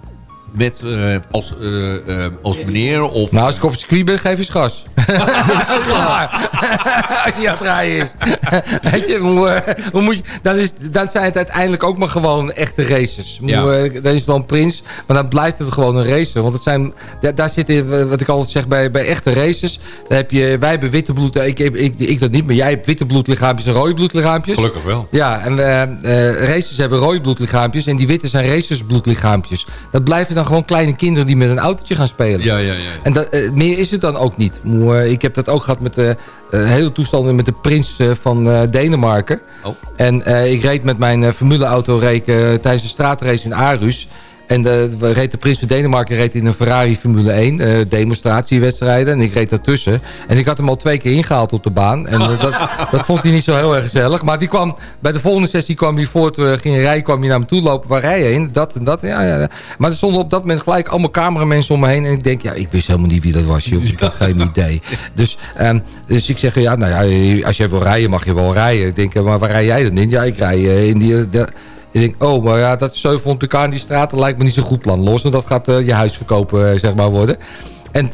Met, uh, als, uh, als meneer? Of, nou, als ik op het circuit ben, geef eens gas. als je aan het rijden is. Weet je, hoe, hoe moet je, dan, is, dan zijn het uiteindelijk ook maar gewoon echte races. Ja. dan is het wel een prins, maar dan blijft het gewoon een race. Want het zijn, daar, daar zit, wat ik altijd zeg, bij, bij echte races... Dan heb je, wij hebben witte bloed, ik, ik, ik, ik dat niet, maar jij hebt witte bloedlichaampjes en rode bloedlichaampjes. Gelukkig wel. Ja, en races hebben rode bloedlichaampjes en die witte zijn racers bloedlichaampjes. Dat blijven dan gewoon kleine kinderen die met een autootje gaan spelen. Ja, ja, ja. En dat, uh, meer is het dan ook niet. Uh, ik heb dat ook gehad met de uh, hele toestanden met de prins van Denemarken. Oh. En ik reed met mijn formuleauto tijdens een straatrace in Aarhus. En de, reed de Prins van Denemarken reed in een Ferrari Formule 1. Uh, eh, demonstratiewedstrijden. En ik reed daartussen. En ik had hem al twee keer ingehaald op de baan. En uh, dat, dat vond hij niet zo heel erg gezellig. Maar die kwam, bij de volgende sessie kwam hij voort. We gingen rijden, kwam hij naar me toe lopen. Waar rij je heen? Dat en dat. Ja, ja. Maar er stonden op dat moment gelijk allemaal cameramensen om me heen. En ik denk, ja, ik wist helemaal niet wie dat was. Joh. Ik had geen idee. Dus, um, dus ik zeg, ja, nou ja, als jij wil rijden, mag je wel rijden. Ik denk, maar waar rij jij dan in? Ja, ik rij uh, in die... De, ik denk, oh, maar ja, dat 700 pk in die straat, dat lijkt me niet zo'n goed plan. Los, dat gaat uh, je huis verkopen, uh, zeg maar, worden. En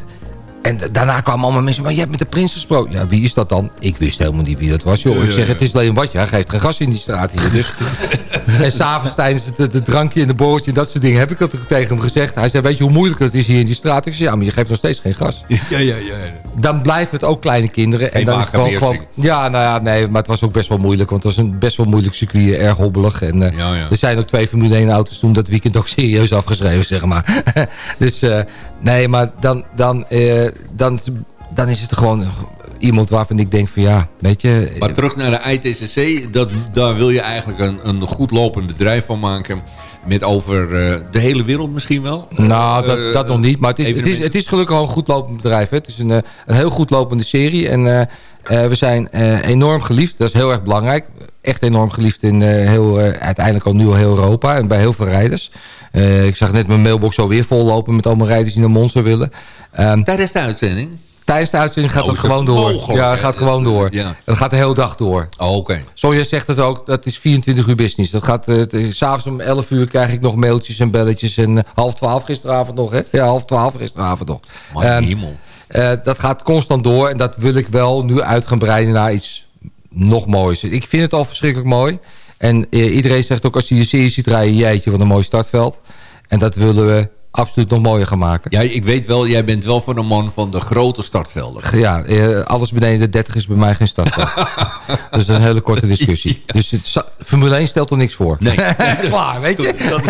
en daarna kwamen allemaal mensen, maar je hebt met de prins gesproken. Ja, wie is dat dan? Ik wist helemaal niet wie dat was, joh. Ik zeg, het is alleen wat, ja. Geeft geen gas in die straat hier. Dus. en s'avonds tijdens het, het, drankje en de borreltje en dat soort dingen... heb ik dat ook tegen hem gezegd. Hij zei, weet je hoe moeilijk het is hier in die straat? Ik zei, ja, maar je geeft nog steeds geen gas. Ja, ja, ja. ja. Dan blijven het ook kleine kinderen. en dan is het gewoon, gewoon, Ja, nou ja, nee, maar het was ook best wel moeilijk. Want het was een best wel moeilijk circuit, erg hobbelig. En uh, ja, ja. er zijn ook twee Formule 1 auto's toen dat weekend ook serieus afgeschreven, zeg maar. dus uh, nee, maar dan... dan, uh, dan dan is het gewoon iemand waarvan ik denk van ja, weet je... Maar terug naar de ITCC, dat, daar wil je eigenlijk een, een goed lopend bedrijf van maken... Met over uh, de hele wereld misschien wel? Nou, dat, dat nog niet. Maar het is, het is, het is gelukkig al een goed lopend bedrijf. Hè. Het is een, een heel goed lopende serie. En we zijn enorm geliefd. Dat is heel erg belangrijk. Echt enorm geliefd in heel, uiteindelijk al nu al heel Europa. En bij heel veel rijders. Ik zag net mijn mailbox alweer vollopen met allemaal rijders die naar Monza willen. Um, Tijdens de uitzending? Tijdens de uitzending gaat oh, het gewoon door. Ja, het gaat gewoon door. Ja. Het gaat de hele dag door. Oh, oké. Okay. zegt het ook, dat is 24 uur business. Dat gaat, uh, s'avonds om 11 uur krijg ik nog mailtjes en belletjes. En uh, half 12 gisteravond nog, hè? Ja, half 12 gisteravond nog. Mijn um, hemel. Uh, dat gaat constant door. En dat wil ik wel nu uit gaan breiden naar iets nog moois. Ik vind het al verschrikkelijk mooi. En iedereen zegt ook als hij de serie ziet rijden... jeetje, wat een mooi startveld. En dat willen we absoluut nog mooier gaan maken. Ja, ik weet wel, jij bent wel voor een man van de grote startvelden. Ja, eh, alles beneden de 30 is bij mij geen startveld. dus dat is een hele korte discussie. Dus het, Formule 1 stelt er niks voor. Nee. klaar, weet je? Dat,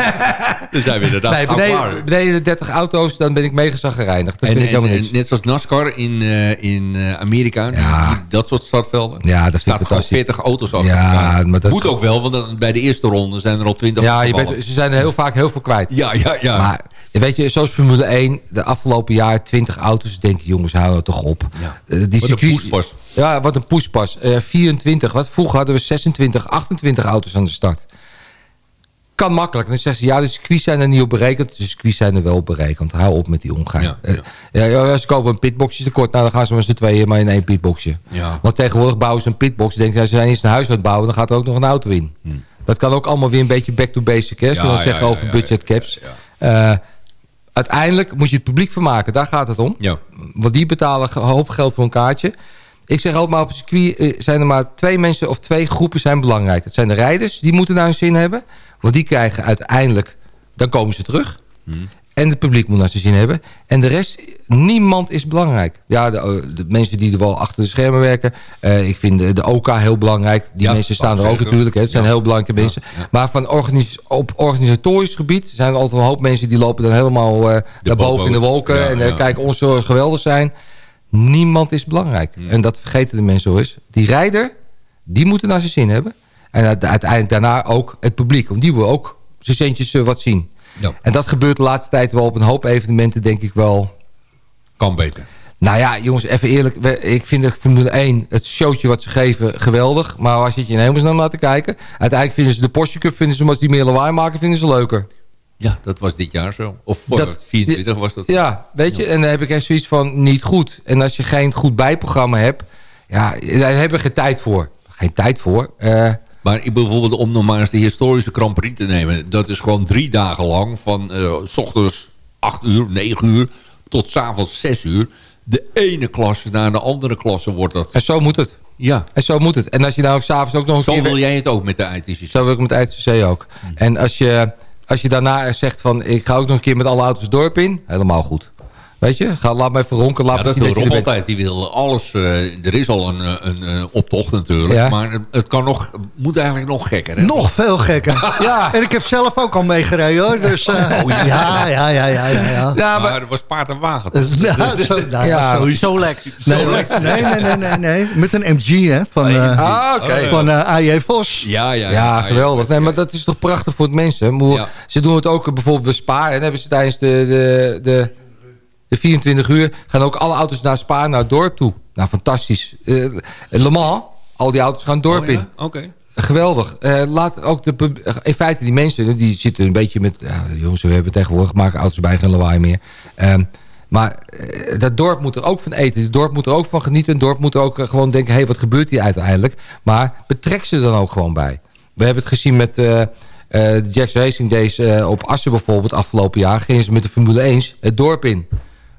dan zijn we inderdaad nee, beneden, beneden, de 30 auto's, dan ben ik mega en, en, en, net zoals NASCAR in, uh, in uh, Amerika, ja. dat soort startvelden. Ja, dat staat gewoon 40 auto's achter ja, maar dat Moet ook wel, want dan, bij de eerste ronde zijn er al 20 Ja, je bent, ze zijn er heel vaak heel veel kwijt. Ja, ja, ja. Maar Weet je, zoals Formule 1, de afgelopen jaar 20 auto's. denken jongens, houden het toch op. Ja. Uh, die wat een poespas. Ja, wat een poespas. Uh, 24, wat, vroeger hadden we 26, 28 auto's aan de start. Kan makkelijk. En dan zeggen ze, ja, de circuits zijn er niet op berekend. De circuits zijn er wel op berekend. Hou op met die omgang. Ja, ja. Uh, ja, ze kopen een pitboxje tekort. Nou, dan gaan ze met z'n tweeën maar in één pitboxje. Ja. Want tegenwoordig bouwen ze een pitbox. Denken ze, ze zijn eens een huis aan het bouwen. Dan gaat er ook nog een auto in. Hm. Dat kan ook allemaal weer een beetje back to basic. Hè, zullen we zeggen over budget caps. Uh, uiteindelijk moet je het publiek vermaken. Daar gaat het om. Ja. Want die betalen een hoop geld voor een kaartje. Ik zeg altijd maar op het circuit zijn er maar twee mensen of twee groepen zijn belangrijk. Het zijn de rijders, die moeten daar een zin hebben. Want die krijgen uiteindelijk, dan komen ze terug. Hmm. En het publiek moet naar zijn zin hebben. En de rest, niemand is belangrijk. Ja, de, de mensen die er wel achter de schermen werken. Uh, ik vind de, de OK heel belangrijk. Die ja, mensen staan er ook natuurlijk. Hè. Het zijn ja. heel belangrijke mensen. Ja, maar van organis op organisatorisch gebied zijn er altijd een hoop mensen... die lopen dan helemaal uh, daarboven in de wolken. en uh, kijken ons zo geweldig zijn. Niemand is belangrijk. Hmm. En dat vergeten de mensen zo eens. Die rijder, die moeten naar zijn zin hebben. En uiteindelijk daarna ook het publiek. Want die wil ook zijn centjes wat zien. Ja. En dat gebeurt de laatste tijd wel op een hoop evenementen, denk ik wel. Kan beter. Nou ja, jongens, even eerlijk. Ik vind de Formule 1, het showtje wat ze geven, geweldig. Maar waar zit je in hemelsnaam naar te kijken? Uiteindelijk vinden ze de Porsche Cup, vinden ze, als die meer lawaai maken, vinden ze leuker. Ja, dat was dit jaar zo. Of voor dat, 24 was dat. Ja, weet je. En dan heb ik echt zoiets van niet goed. En als je geen goed bijprogramma hebt, ja, daar hebben we geen tijd voor. Geen tijd voor. Uh, maar ik bijvoorbeeld om nog maar eens de historische Grand Prix te nemen. Dat is gewoon drie dagen lang. Van uh, s ochtends 8 uur, 9 uur tot s avonds 6 uur. De ene klasse naar de andere klasse wordt dat. En zo moet het. Ja. En zo moet het. En als je nou ook s'avonds ook nog een zo keer... wil jij het ook met de ITCC? Zo wil ik met de ITCC ook. Hmm. En als je, als je daarna zegt van... ik ga ook nog een keer met alle auto's dorp in. Helemaal goed. Weet je, ga, laat me even ronken. Laat ja, dat wil Rob altijd. Die wil alles... Uh, er is al een, een, een optocht natuurlijk. Ja. Maar het, het, kan nog, moet eigenlijk nog gekker. Hè? Nog veel gekker. ja. En ik heb zelf ook al meegereden hoor. Dus, uh, oh, ja. Ja, ja, ja, ja, ja. ja maar, maar het was paard en wagen. Ja, zo, nou, ja, zo, zo lekker. Nee, nee, nee, nee, nee, nee. Met een MG hè, van, uh, ah, okay. van uh, AJ Vos. Ja, ja, ja, ja geweldig. Nee, maar dat is toch prachtig voor het mensen. Ja. Ze doen het ook bijvoorbeeld bij Spa. En hebben ze tijdens de... de, de de 24 uur gaan ook alle auto's naar Spa, naar het dorp toe. Nou, fantastisch. Uh, Le Mans, al die auto's gaan het dorp oh, ja? in. Oké. Okay. Geweldig. Uh, laat ook de, in feite die mensen, die zitten een beetje met... Ja, jongens, we hebben tegenwoordig maken auto's bij geen lawaai meer. Um, maar uh, dat dorp moet er ook van eten. Het dorp moet er ook van genieten. Het dorp moet er ook uh, gewoon denken... hé, hey, wat gebeurt hier uiteindelijk? Maar betrek ze dan ook gewoon bij. We hebben het gezien met... Uh, de Jacks Racing Days op Assen bijvoorbeeld afgelopen jaar... gingen ze met de Formule 1 het dorp in.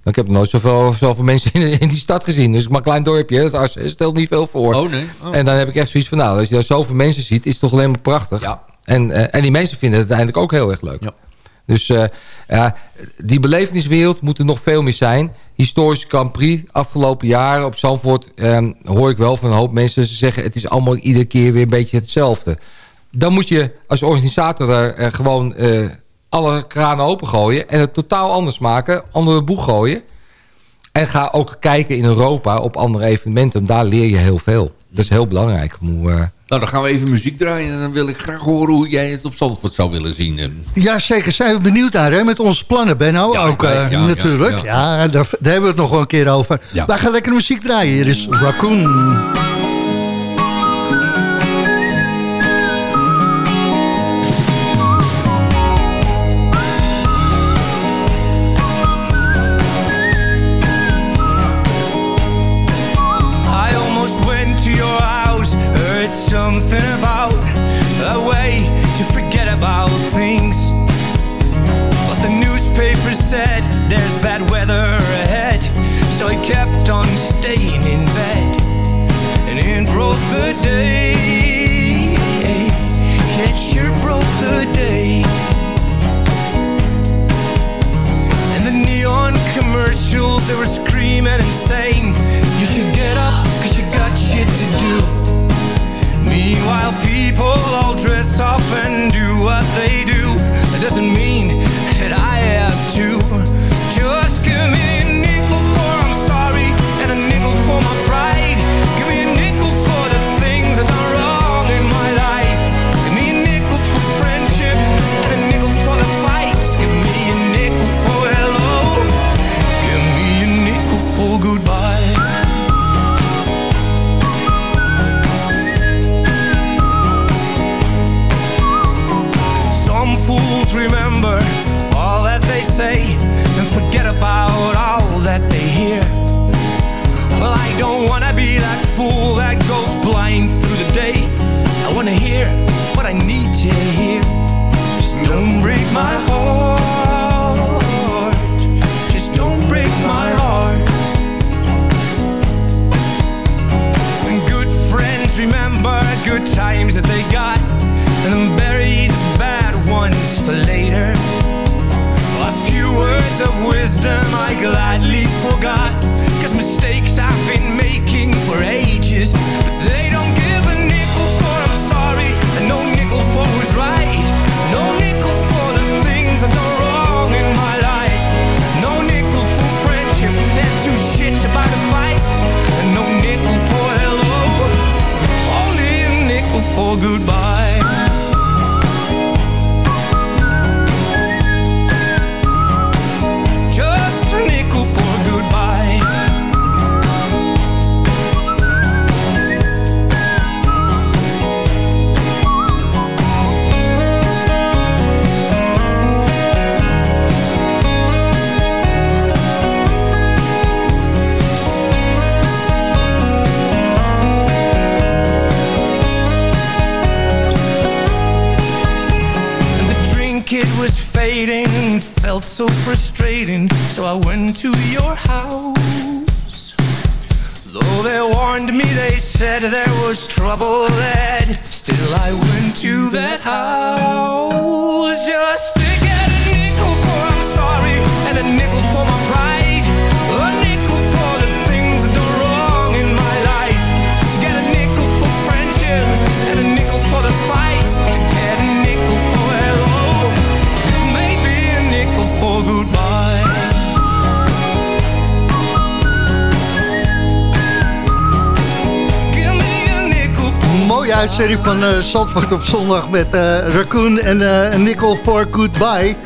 Ik heb nooit zoveel, zoveel mensen in, in die stad gezien. Dus maar een klein dorpje, dat stelt niet veel voor. Oh nee. Oh. En dan heb ik echt zoiets van, nou, als je daar zoveel mensen ziet... is het toch alleen maar prachtig. Ja. En, uh, en die mensen vinden het uiteindelijk ook heel erg leuk. Ja. Dus uh, ja, die beleveniswereld moet er nog veel meer zijn. Historische Grand Prix, afgelopen jaren op Zandvoort... Um, hoor ik wel van een hoop mensen ze zeggen... het is allemaal iedere keer weer een beetje hetzelfde. Dan moet je als organisator er, er gewoon... Alle kranen opengooien en het totaal anders maken. Andere boeg gooien. En ga ook kijken in Europa op andere evenementen. Daar leer je heel veel. Dat is heel belangrijk. Hoe, uh... Nou, dan gaan we even muziek draaien. En dan wil ik graag horen hoe jij het op Zandvoort zou willen zien. Ja, zeker. Zijn we benieuwd naar, hè? Met onze plannen, Benno. Ja, ook ja, uh, natuurlijk. Ja, ja. daar, daar, hebben we het nog wel een keer over. Wij gaan lekker muziek draaien. Hier is Raccoon. Goodbye. Uitzending van Zandvoort op zondag met eh Raccoon en eh Nickel for Goodbye.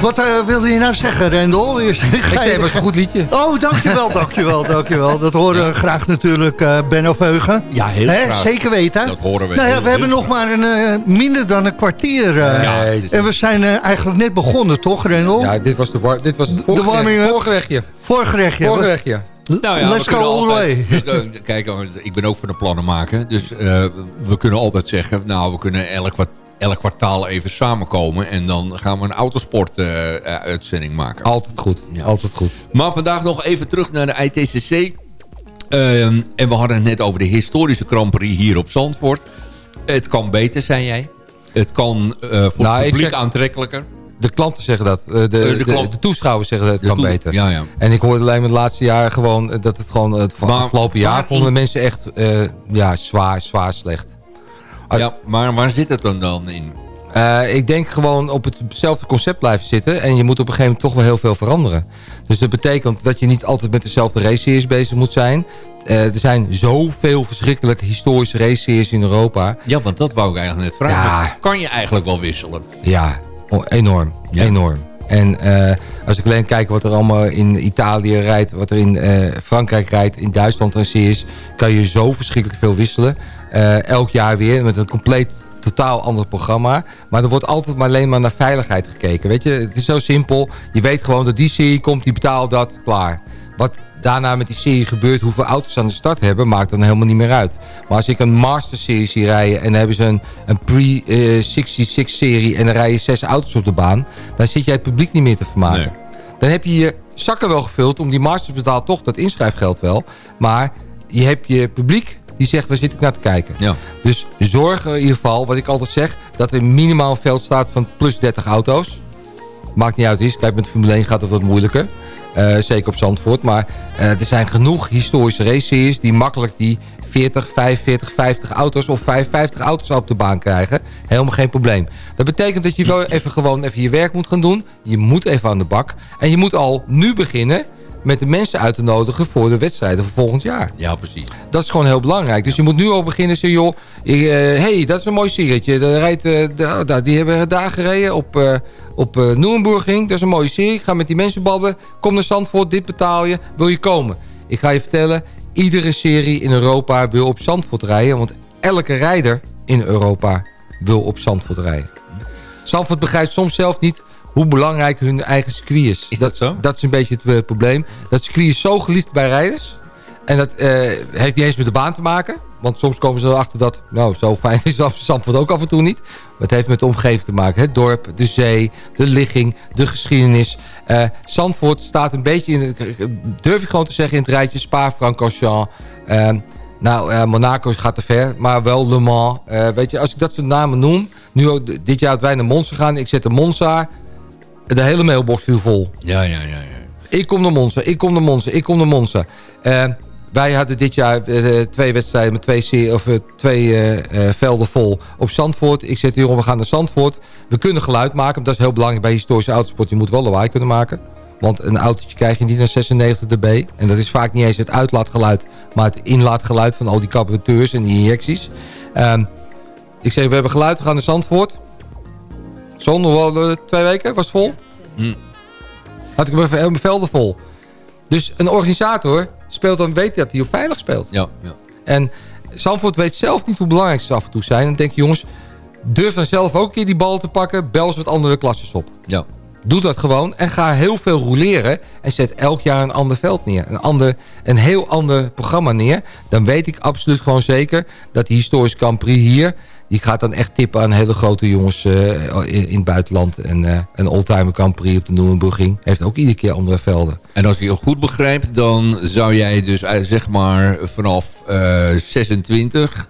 Wat eh, wilde je nou zeggen, Rendel? Ik zei, het was een goed liedje. Oh, dankjewel, dankjewel, dankjewel. Dat horen we graag natuurlijk, eh Benno Veugen. Ja, heel Hè, graag. Zeker weten. Dat horen we Nou ja, heel- we hebben nog maar een, eh, minder dan een kwartier. eh, Ja, het is- en we zijn eigenlijk net begonnen, toch, Rendel? Ja, dit was, de war- dit was het de warming voorgerechtje. Voorgerechtje. Voorgerechtje. Nou ja, Let's kunnen go all the way. Kijk, oh, ik ben ook voor de plannen maken. Dus eh, we kunnen altijd zeggen... nou, we kunnen elk, kwart- elk kwartaal even samenkomen... en dan gaan we een autosport-uitzending maken. Altijd goed. Altijd goed. Maar vandaag nog even terug naar de ITCC. Ehm, en we hadden het net over de historische Grand Prix hier op Zandvoort. Het kan beter, zei jij. Het kan eh, voor Nou, het publiek zeg- aantrekkelijker. De klanten zeggen dat. Eh, De, de de, klant- de toeschouwers zeggen dat het De kan beter. Ja, ja. En ik hoorde alleen maar de laatste jaren gewoon eh, dat het gewoon het Maar afgelopen jaar vonden mensen echt eh, ja, zwaar, zwaar slecht. Ja, maar waar zit het dan dan in? Eh, ik denk gewoon op hetzelfde concept blijven zitten. En je moet op een gegeven moment toch wel heel veel veranderen. Dus dat betekent dat je niet altijd met dezelfde race-series bezig moet zijn. Eh, er zijn zoveel verschrikkelijke historische race-series in Europa. Ja, want dat wou ik eigenlijk net vragen. Ja. Kan je eigenlijk wel wisselen? Ja, oh, enorm. Ja. Enorm. En eh, als ik alleen kijk wat er allemaal in Italië rijdt, wat er in eh, Frankrijk rijdt, in Duitsland en is, kan je zo verschrikkelijk veel wisselen. Eh, elk jaar weer met een compleet totaal ander programma. Maar er wordt altijd maar alleen maar naar veiligheid gekeken. Weet je, het is zo simpel. Je weet gewoon dat die serie komt, die betaalt dat, klaar. Wat daarna met die serie gebeurt, hoeveel auto's aan de start hebben, maakt dan helemaal niet meer uit. Maar als ik een Master Series zie rijden en dan hebben ze een, een Pre-66 serie en dan rijden zes auto's op de baan, dan zit jij het publiek niet meer te vermaken. Nee. Dan heb je je zakken wel gevuld om die Masters betaalt toch dat inschrijfgeld wel. Maar je hebt je publiek die zegt, waar zit ik naar te kijken? Ja. Dus zorg er in ieder geval, wat ik altijd zeg, dat er minimaal een veld staat van plus 30 auto's. Maakt niet uit is. Kijk, met Formule 1 gaat het wat moeilijker. Eh, zeker op Zandvoort. Maar eh, er zijn genoeg historische raceseries die makkelijk die 40, 45, 50 auto's of 55 auto's op de baan krijgen. Helemaal geen probleem. Dat betekent dat je wel even gewoon even je werk moet gaan doen. Je moet even aan de bak. En je moet al nu beginnen met de mensen uit te nodigen voor de wedstrijden van volgend jaar. Ja, precies. Dat is gewoon heel belangrijk. Dus je moet nu al beginnen zeggen, joh, eh, hey, dat is een mooi serietje. Daar rijdt, eh, daar- die hebben daar gereden op, eh op Nürburgring. Dat is een mooie serie. Ik ga met die mensen babbelen. Kom naar Zandvoort, dit betaal je. Wil je komen? Ik ga je vertellen, iedere serie in Europa wil op Zandvoort rijden. Want elke rijder in Europa wil op Zandvoort rijden. Zandvoort begrijpt soms zelf niet hoe belangrijk hun eigen circuit is. Is dat zo? Dat is een beetje het eh, probleem. Dat circuit is zo geliefd bij rijders. En dat heeft niet eens met de baan te maken. Want soms komen ze erachter dat, nou, zo fijn is Zandvoort ook af en toe niet. Maar het heeft met de omgeving te maken. Het dorp, de zee, de ligging, de geschiedenis. Uh, Zandvoort staat een beetje in, het, durf ik gewoon te zeggen, in het rijtje Spa-Francorchamps. Uh, nou, uh, Monaco gaat te ver, maar wel Le Mans. weet je, als ik dat soort namen noem, nu ook dit jaar dat wij naar Monza gaan, ik zet de Monza, de hele mailbox viel vol. Ja, ja, ja. ja. Ik kom naar Monza, ik kom naar Monza, ik kom naar Monza. Wij hadden dit jaar uh, twee wedstrijden met twee, of, uh, twee velden vol op Zandvoort. Ik zeg, joh, we gaan naar Zandvoort. We kunnen geluid maken. Dat is heel belangrijk bij historische autosport. Je moet wel lawaai kunnen maken. Want een autootje krijg je niet naar 96 dB. En dat is vaak niet eens het uitlaatgeluid. Maar het inlaatgeluid van al die caburateurs en die injecties. Um, ik zeg, we hebben geluid. We gaan naar Zandvoort. Zonder twee weken was het vol. Mm. Had ik mijn velden vol. Dus een organisator speelt, dan weet dat hij op veilig speelt. Ja, ja. En Zandvoort weet zelf niet hoe belangrijk ze af en toe zijn. En dan denk je, jongens, durf dan zelf ook een keer die bal te pakken. Bel ze wat andere klasses op. Ja. Doe dat gewoon en ga heel veel rouleren. En zet elk jaar een ander veld neer. Een, ander, een heel ander programma neer. Dan weet ik absoluut gewoon zeker dat die historische Grand Prix hier die gaat dan echt tippen aan hele grote jongens uh, in, in, het buitenland. En uh, een oldtimer Grand Prix op de Nürburgring heeft ook iedere keer andere velden. En als ik je goed begrijp, dan zou jij dus uh, zeg maar vanaf 26...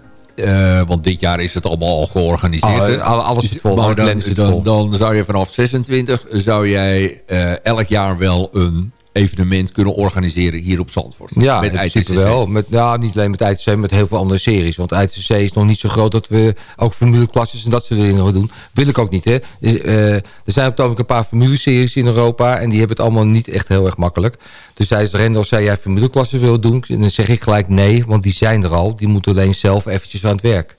want dit jaar is het allemaal al georganiseerd. Alles is vol. Maar dan, dan, dan, zou je vanaf 26 zou jij elk jaar wel een evenement kunnen organiseren hier op Zandvoort. Ja, met in principe wel. Met, ja, niet alleen met ITC, met heel veel andere series. Want ITC is nog niet zo groot dat we ook formuleklasses en dat soort dingen gaan doen. Wil ik ook niet. Hè. Dus, uh, er zijn op het een paar formuleseries in Europa en die hebben het allemaal niet echt heel erg makkelijk. Dus zei de Rendel, zei jij formuleklasses wil doen? En dan zeg ik gelijk nee, want die zijn er al. Die moeten alleen zelf eventjes aan het werk.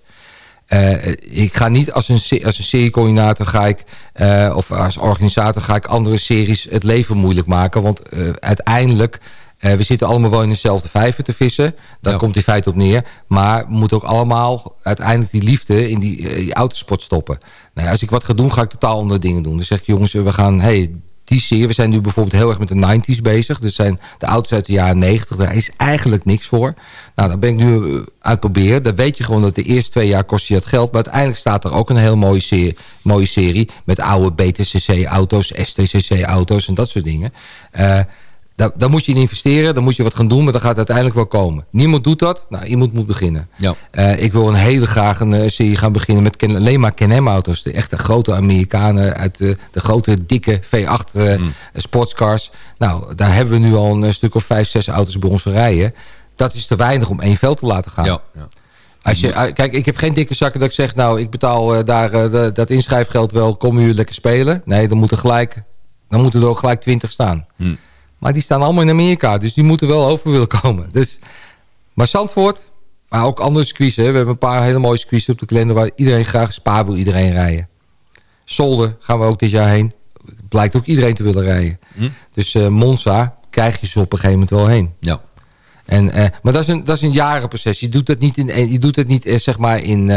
Uh, ik ga niet als een, als een seriecoördinator ga ik, uh, of als organisator ga ik andere series het leven moeilijk maken. Want uh, uiteindelijk, we zitten allemaal wel in dezelfde vijver te vissen. Daar komt in feite op neer. Maar we moeten ook allemaal uiteindelijk die liefde in die, die autosport stoppen. Nou, als ik wat ga doen, ga ik totaal andere dingen doen. Dan zeg ik jongens, we gaan, hey, die serie. We zijn nu bijvoorbeeld heel erg met de 90s bezig. Dus zijn de auto's uit de jaren 90. Daar is eigenlijk niks voor. Nou, daar ben ik nu uh, aan het proberen. Dan weet je gewoon dat de eerste twee jaar kost je dat geld. Maar uiteindelijk staat er ook een heel mooie serie, mooie serie met oude BTCC-auto's, STCC-auto's en dat soort dingen. Uh, daar, daar, moet je in investeren, dan moet je wat gaan doen, maar dat gaat uiteindelijk wel komen. Niemand doet dat, nou, iemand moet beginnen. Ja. Uh, ik wil een hele graag een uh, serie gaan beginnen met alleen maar Can-Am auto's. De echte grote Amerikanen uit de, de grote dikke V8 uh, mm. sportscars. Nou, daar hebben we nu al een stuk of vijf, zes auto's bij ons rijden. Dat is te weinig om één veld te laten gaan. Ja, ja. Als je, kijk, ik heb geen dikke zakken dat ik zeg... nou, ik betaal daar dat inschrijfgeld wel, kom u lekker spelen. Nee, dan moeten, gelijk, dan moeten er ook gelijk twintig staan. Mm. Maar die staan allemaal in Amerika. Dus die moeten wel over willen komen. Dus, maar Zandvoort, maar ook andere circuits. We hebben een paar hele mooie circuits op de kalender... waar iedereen graag Spa wil iedereen rijden. Zolder gaan we ook dit jaar heen. Blijkt ook iedereen te willen rijden. Hm? Dus uh, Monza krijg je ze op een gegeven moment wel heen. Ja. En, uh, maar dat is, een, dat is een jarenproces. Je doet dat niet, in, je doet dat niet uh, zeg maar in...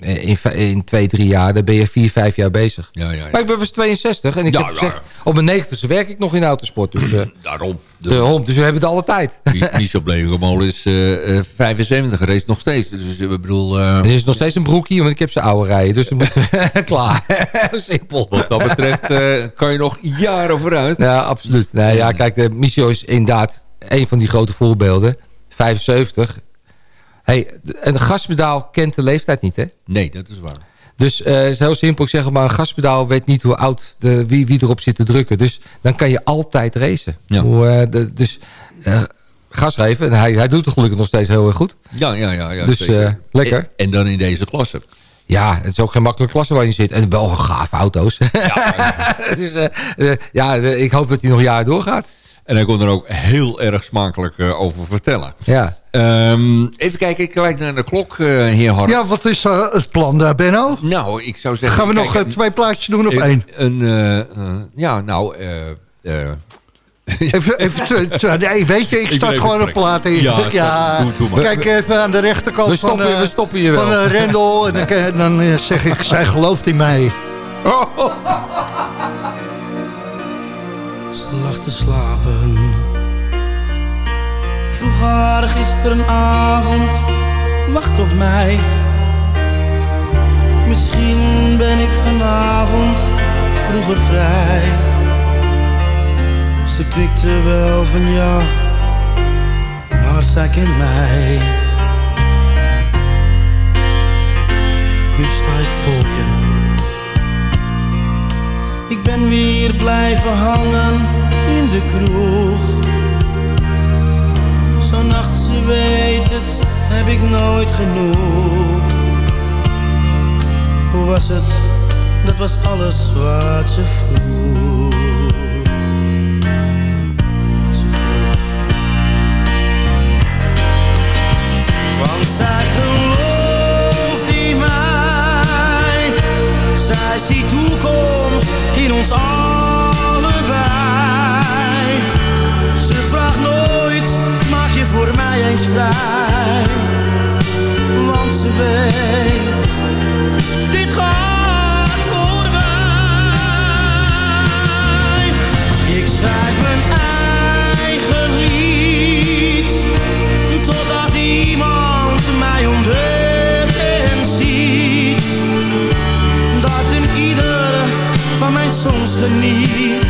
In, in, twee, drie jaar, dan ben je vier, vijf jaar bezig. Ja, ja, ja. Maar ik ben pas 62 en ik ja, heb gezegd, op mijn negentigste werk ik nog in autosport. Dus, uh, Daarom. Daarom, dus we hebben het alle tijd. Michel Blegemolen is uh, uh, 75, race nog steeds. Dus ik bedoel... Uh, er is nog steeds een broekje, want ik heb zijn oude rijden. Dus dan moet klaar. Simpel. Wat dat betreft kan je nog jaren vooruit. Ja, absoluut. Nee, ja, kijk, Michel is inderdaad een van die grote voorbeelden. 75, Hey, een gaspedaal kent de leeftijd niet, hè? Nee, dat is waar. Dus uh, het is heel simpel. Ik zeg maar, een gaspedaal weet niet hoe oud de, wie, wie erop zit te drukken. Dus dan kan je altijd racen. Ja. Hoe, uh, de, dus uh, gas geven. En hij, hij doet het gelukkig nog steeds heel erg goed. Ja, ja, ja. ja dus lekker. En, en, dan in deze klasse. Ja, het is ook geen makkelijke klasse waar je zit. En wel gaaf auto's. Ja, dus, ja ik hoop dat hij nog jaren doorgaat. En hij kon er ook heel erg smakelijk over vertellen. Ja. Um, even kijken, ik kijk naar de klok, uh, heer Hart. Ja, wat is uh, het plan daar, Benno? Nou, ik zou zeggen... Gaan we nog kijk, twee plaatjes doen of één? Een, ja, nou... even, even nee, weet je, ik start gewoon een plaat in. Ja, ja doe, doe maar. Kijk even aan de rechterkant we stoppen, van, we stoppen je wel. van Rendel. En dan, dan zeg ik, zij gelooft in mij. Oh, oh. Ze lag te slapen. Vroeg haar gisterenavond, wacht op mij. Misschien ben ik vanavond vroeger vrij. Ze knikte wel van ja, maar zij kent mij. Nu sta ik voor je. Ik ben weer blijven hangen in de kroeg. Weet het, heb ik nooit genoeg. Hoe was het? Dat was alles wat ze vroeg. Wat ze vroeg. Want zij gelooft in mij. Zij ziet toekomst in ons allebei. Vrij. Want ze weet, dit gaat voorbij. Ik schrijf mijn eigen lied, totdat iemand mij ontdekt en ziet. Dat een ieder van mijn songs geniet.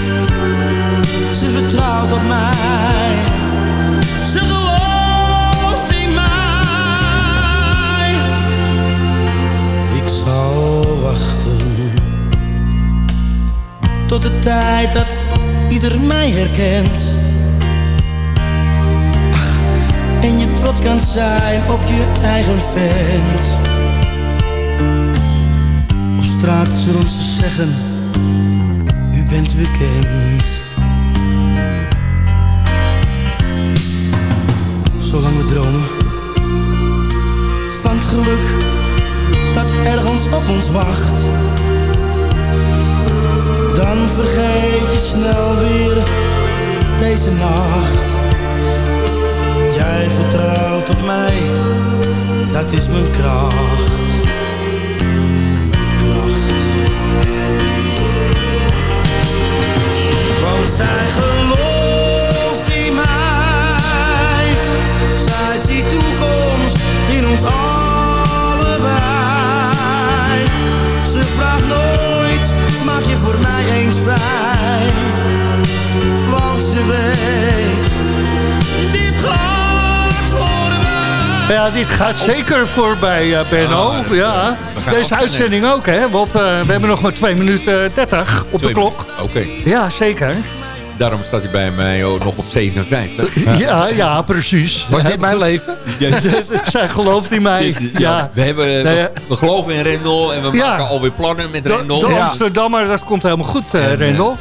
Ze vertrouwt op mij. Tot de tijd dat ieder mij herkent. En je trots kan zijn op je eigen vent. Op straat zullen ze zeggen, u bent bekend. Zolang we dromen van het geluk dat ergens op ons wacht. Dan vergeet je snel weer deze nacht. Jij vertrouwt op mij, dat is mijn kracht. Want zij mij eens vrij. Want ze weet, dit gaat voorbij. Ja, dit gaat zeker voorbij, eh, Benno. Dat- ja. Deze uitzending ook, hè? Want eh, we hebben nog maar 2 minuten 30 op de klok. Oké. Ja, zeker. Daarom staat hij bij mij ook nog op 57. Ja, ja, precies. Was dit mijn leven? Ja. Zij gelooft in mij. Ja. We, hebben, we, we geloven in Rendel en we Ja. maken alweer plannen met De, Rendel. de. Amsterdammer, dat komt helemaal goed, eh, En, eh, Rendel.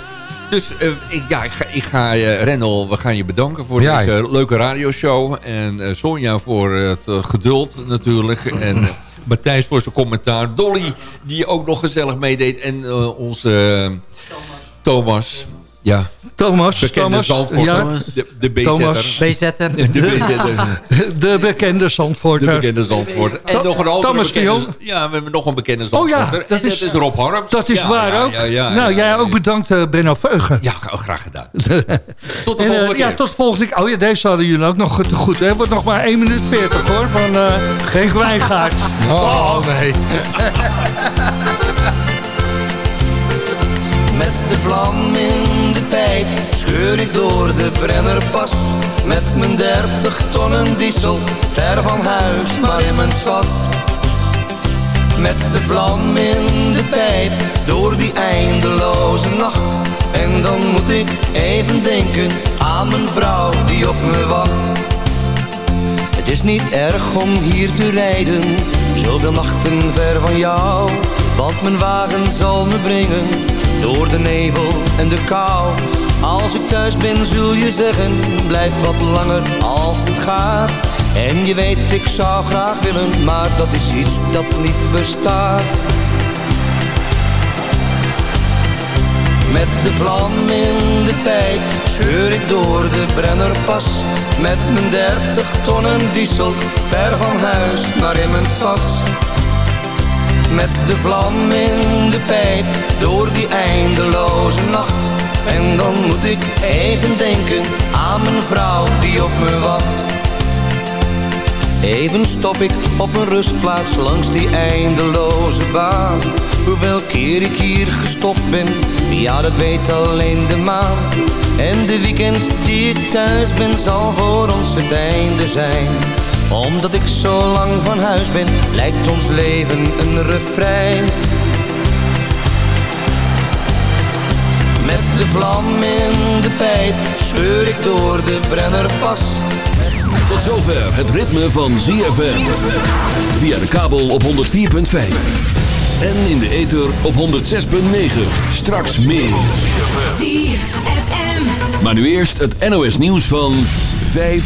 Dus eh, ik, ja, ik ga, ik ga Rendel, we gaan je bedanken voor Ja. deze leuke radioshow. En eh, Sonja voor het geduld natuurlijk. En eh, Matthijs voor zijn commentaar. Dolly, die ook nog gezellig meedeed. En eh, onze Thomas. Ja, Thomas, bekende Thomas, Zandvoorter. ja. De, de Thomas. BZ'er. De BZ'er. De bekende De Zandvoorter. bekende Zandvoort. En nog een andere Thomas bekende... Ja, we hebben nog een bekende Oh ja, Zandvoorter. dat en is- dat is Rob Harms. Dat is Ja, waar ja, ook. Ja, ja, nou, ja, jij ja. ook bedankt, eh, Benno Veugen. Ja, graag gedaan. Tot de En, eh, volgende ja, keer. tot volgende keer. Oh ja, deze hadden jullie ook nog te goed. hè? wordt nog maar 1 minuut 40 hoor. Van eh geen Wijngaard. Oh, nee. Met de vlam in de pijp scheur ik door de Brennerpas. Met mijn 30 tonnen diesel, ver van huis, maar in mijn sas. Met de vlam in de pijp, door die eindeloze nacht. En dan moet ik even denken aan mijn vrouw die op me wacht. Het is niet erg om hier te rijden, zoveel nachten ver van jou. Want mijn wagen zal me brengen, door de nevel en de kou. Als ik thuis ben zul je zeggen, blijf wat langer als het gaat. En je weet ik zou graag willen, maar dat is iets dat niet bestaat. Met de vlam in de pijp scheur ik door de Brennerpas. Met mijn 30 tonnen diesel, ver van huis, maar in mijn sas. Met de vlam in de pijp, door die eindeloze nacht. En dan moet ik even denken aan mijn vrouw die op me wacht. Even stop ik op een rustplaats langs die eindeloze baan. Hoeveel keer ik hier gestopt ben, ja dat weet alleen de maan. En de weekends die ik thuis ben, zal voor ons het einde zijn. Omdat ik zo lang van huis ben, lijkt ons leven een refrein. Met de vlam in de pijp scheur ik door de Brennerpas. Tot zover het ritme van ZFM. Via de kabel op 104.5. En in de ether op 106.9. Straks meer. Maar nu eerst het NOS nieuws van 5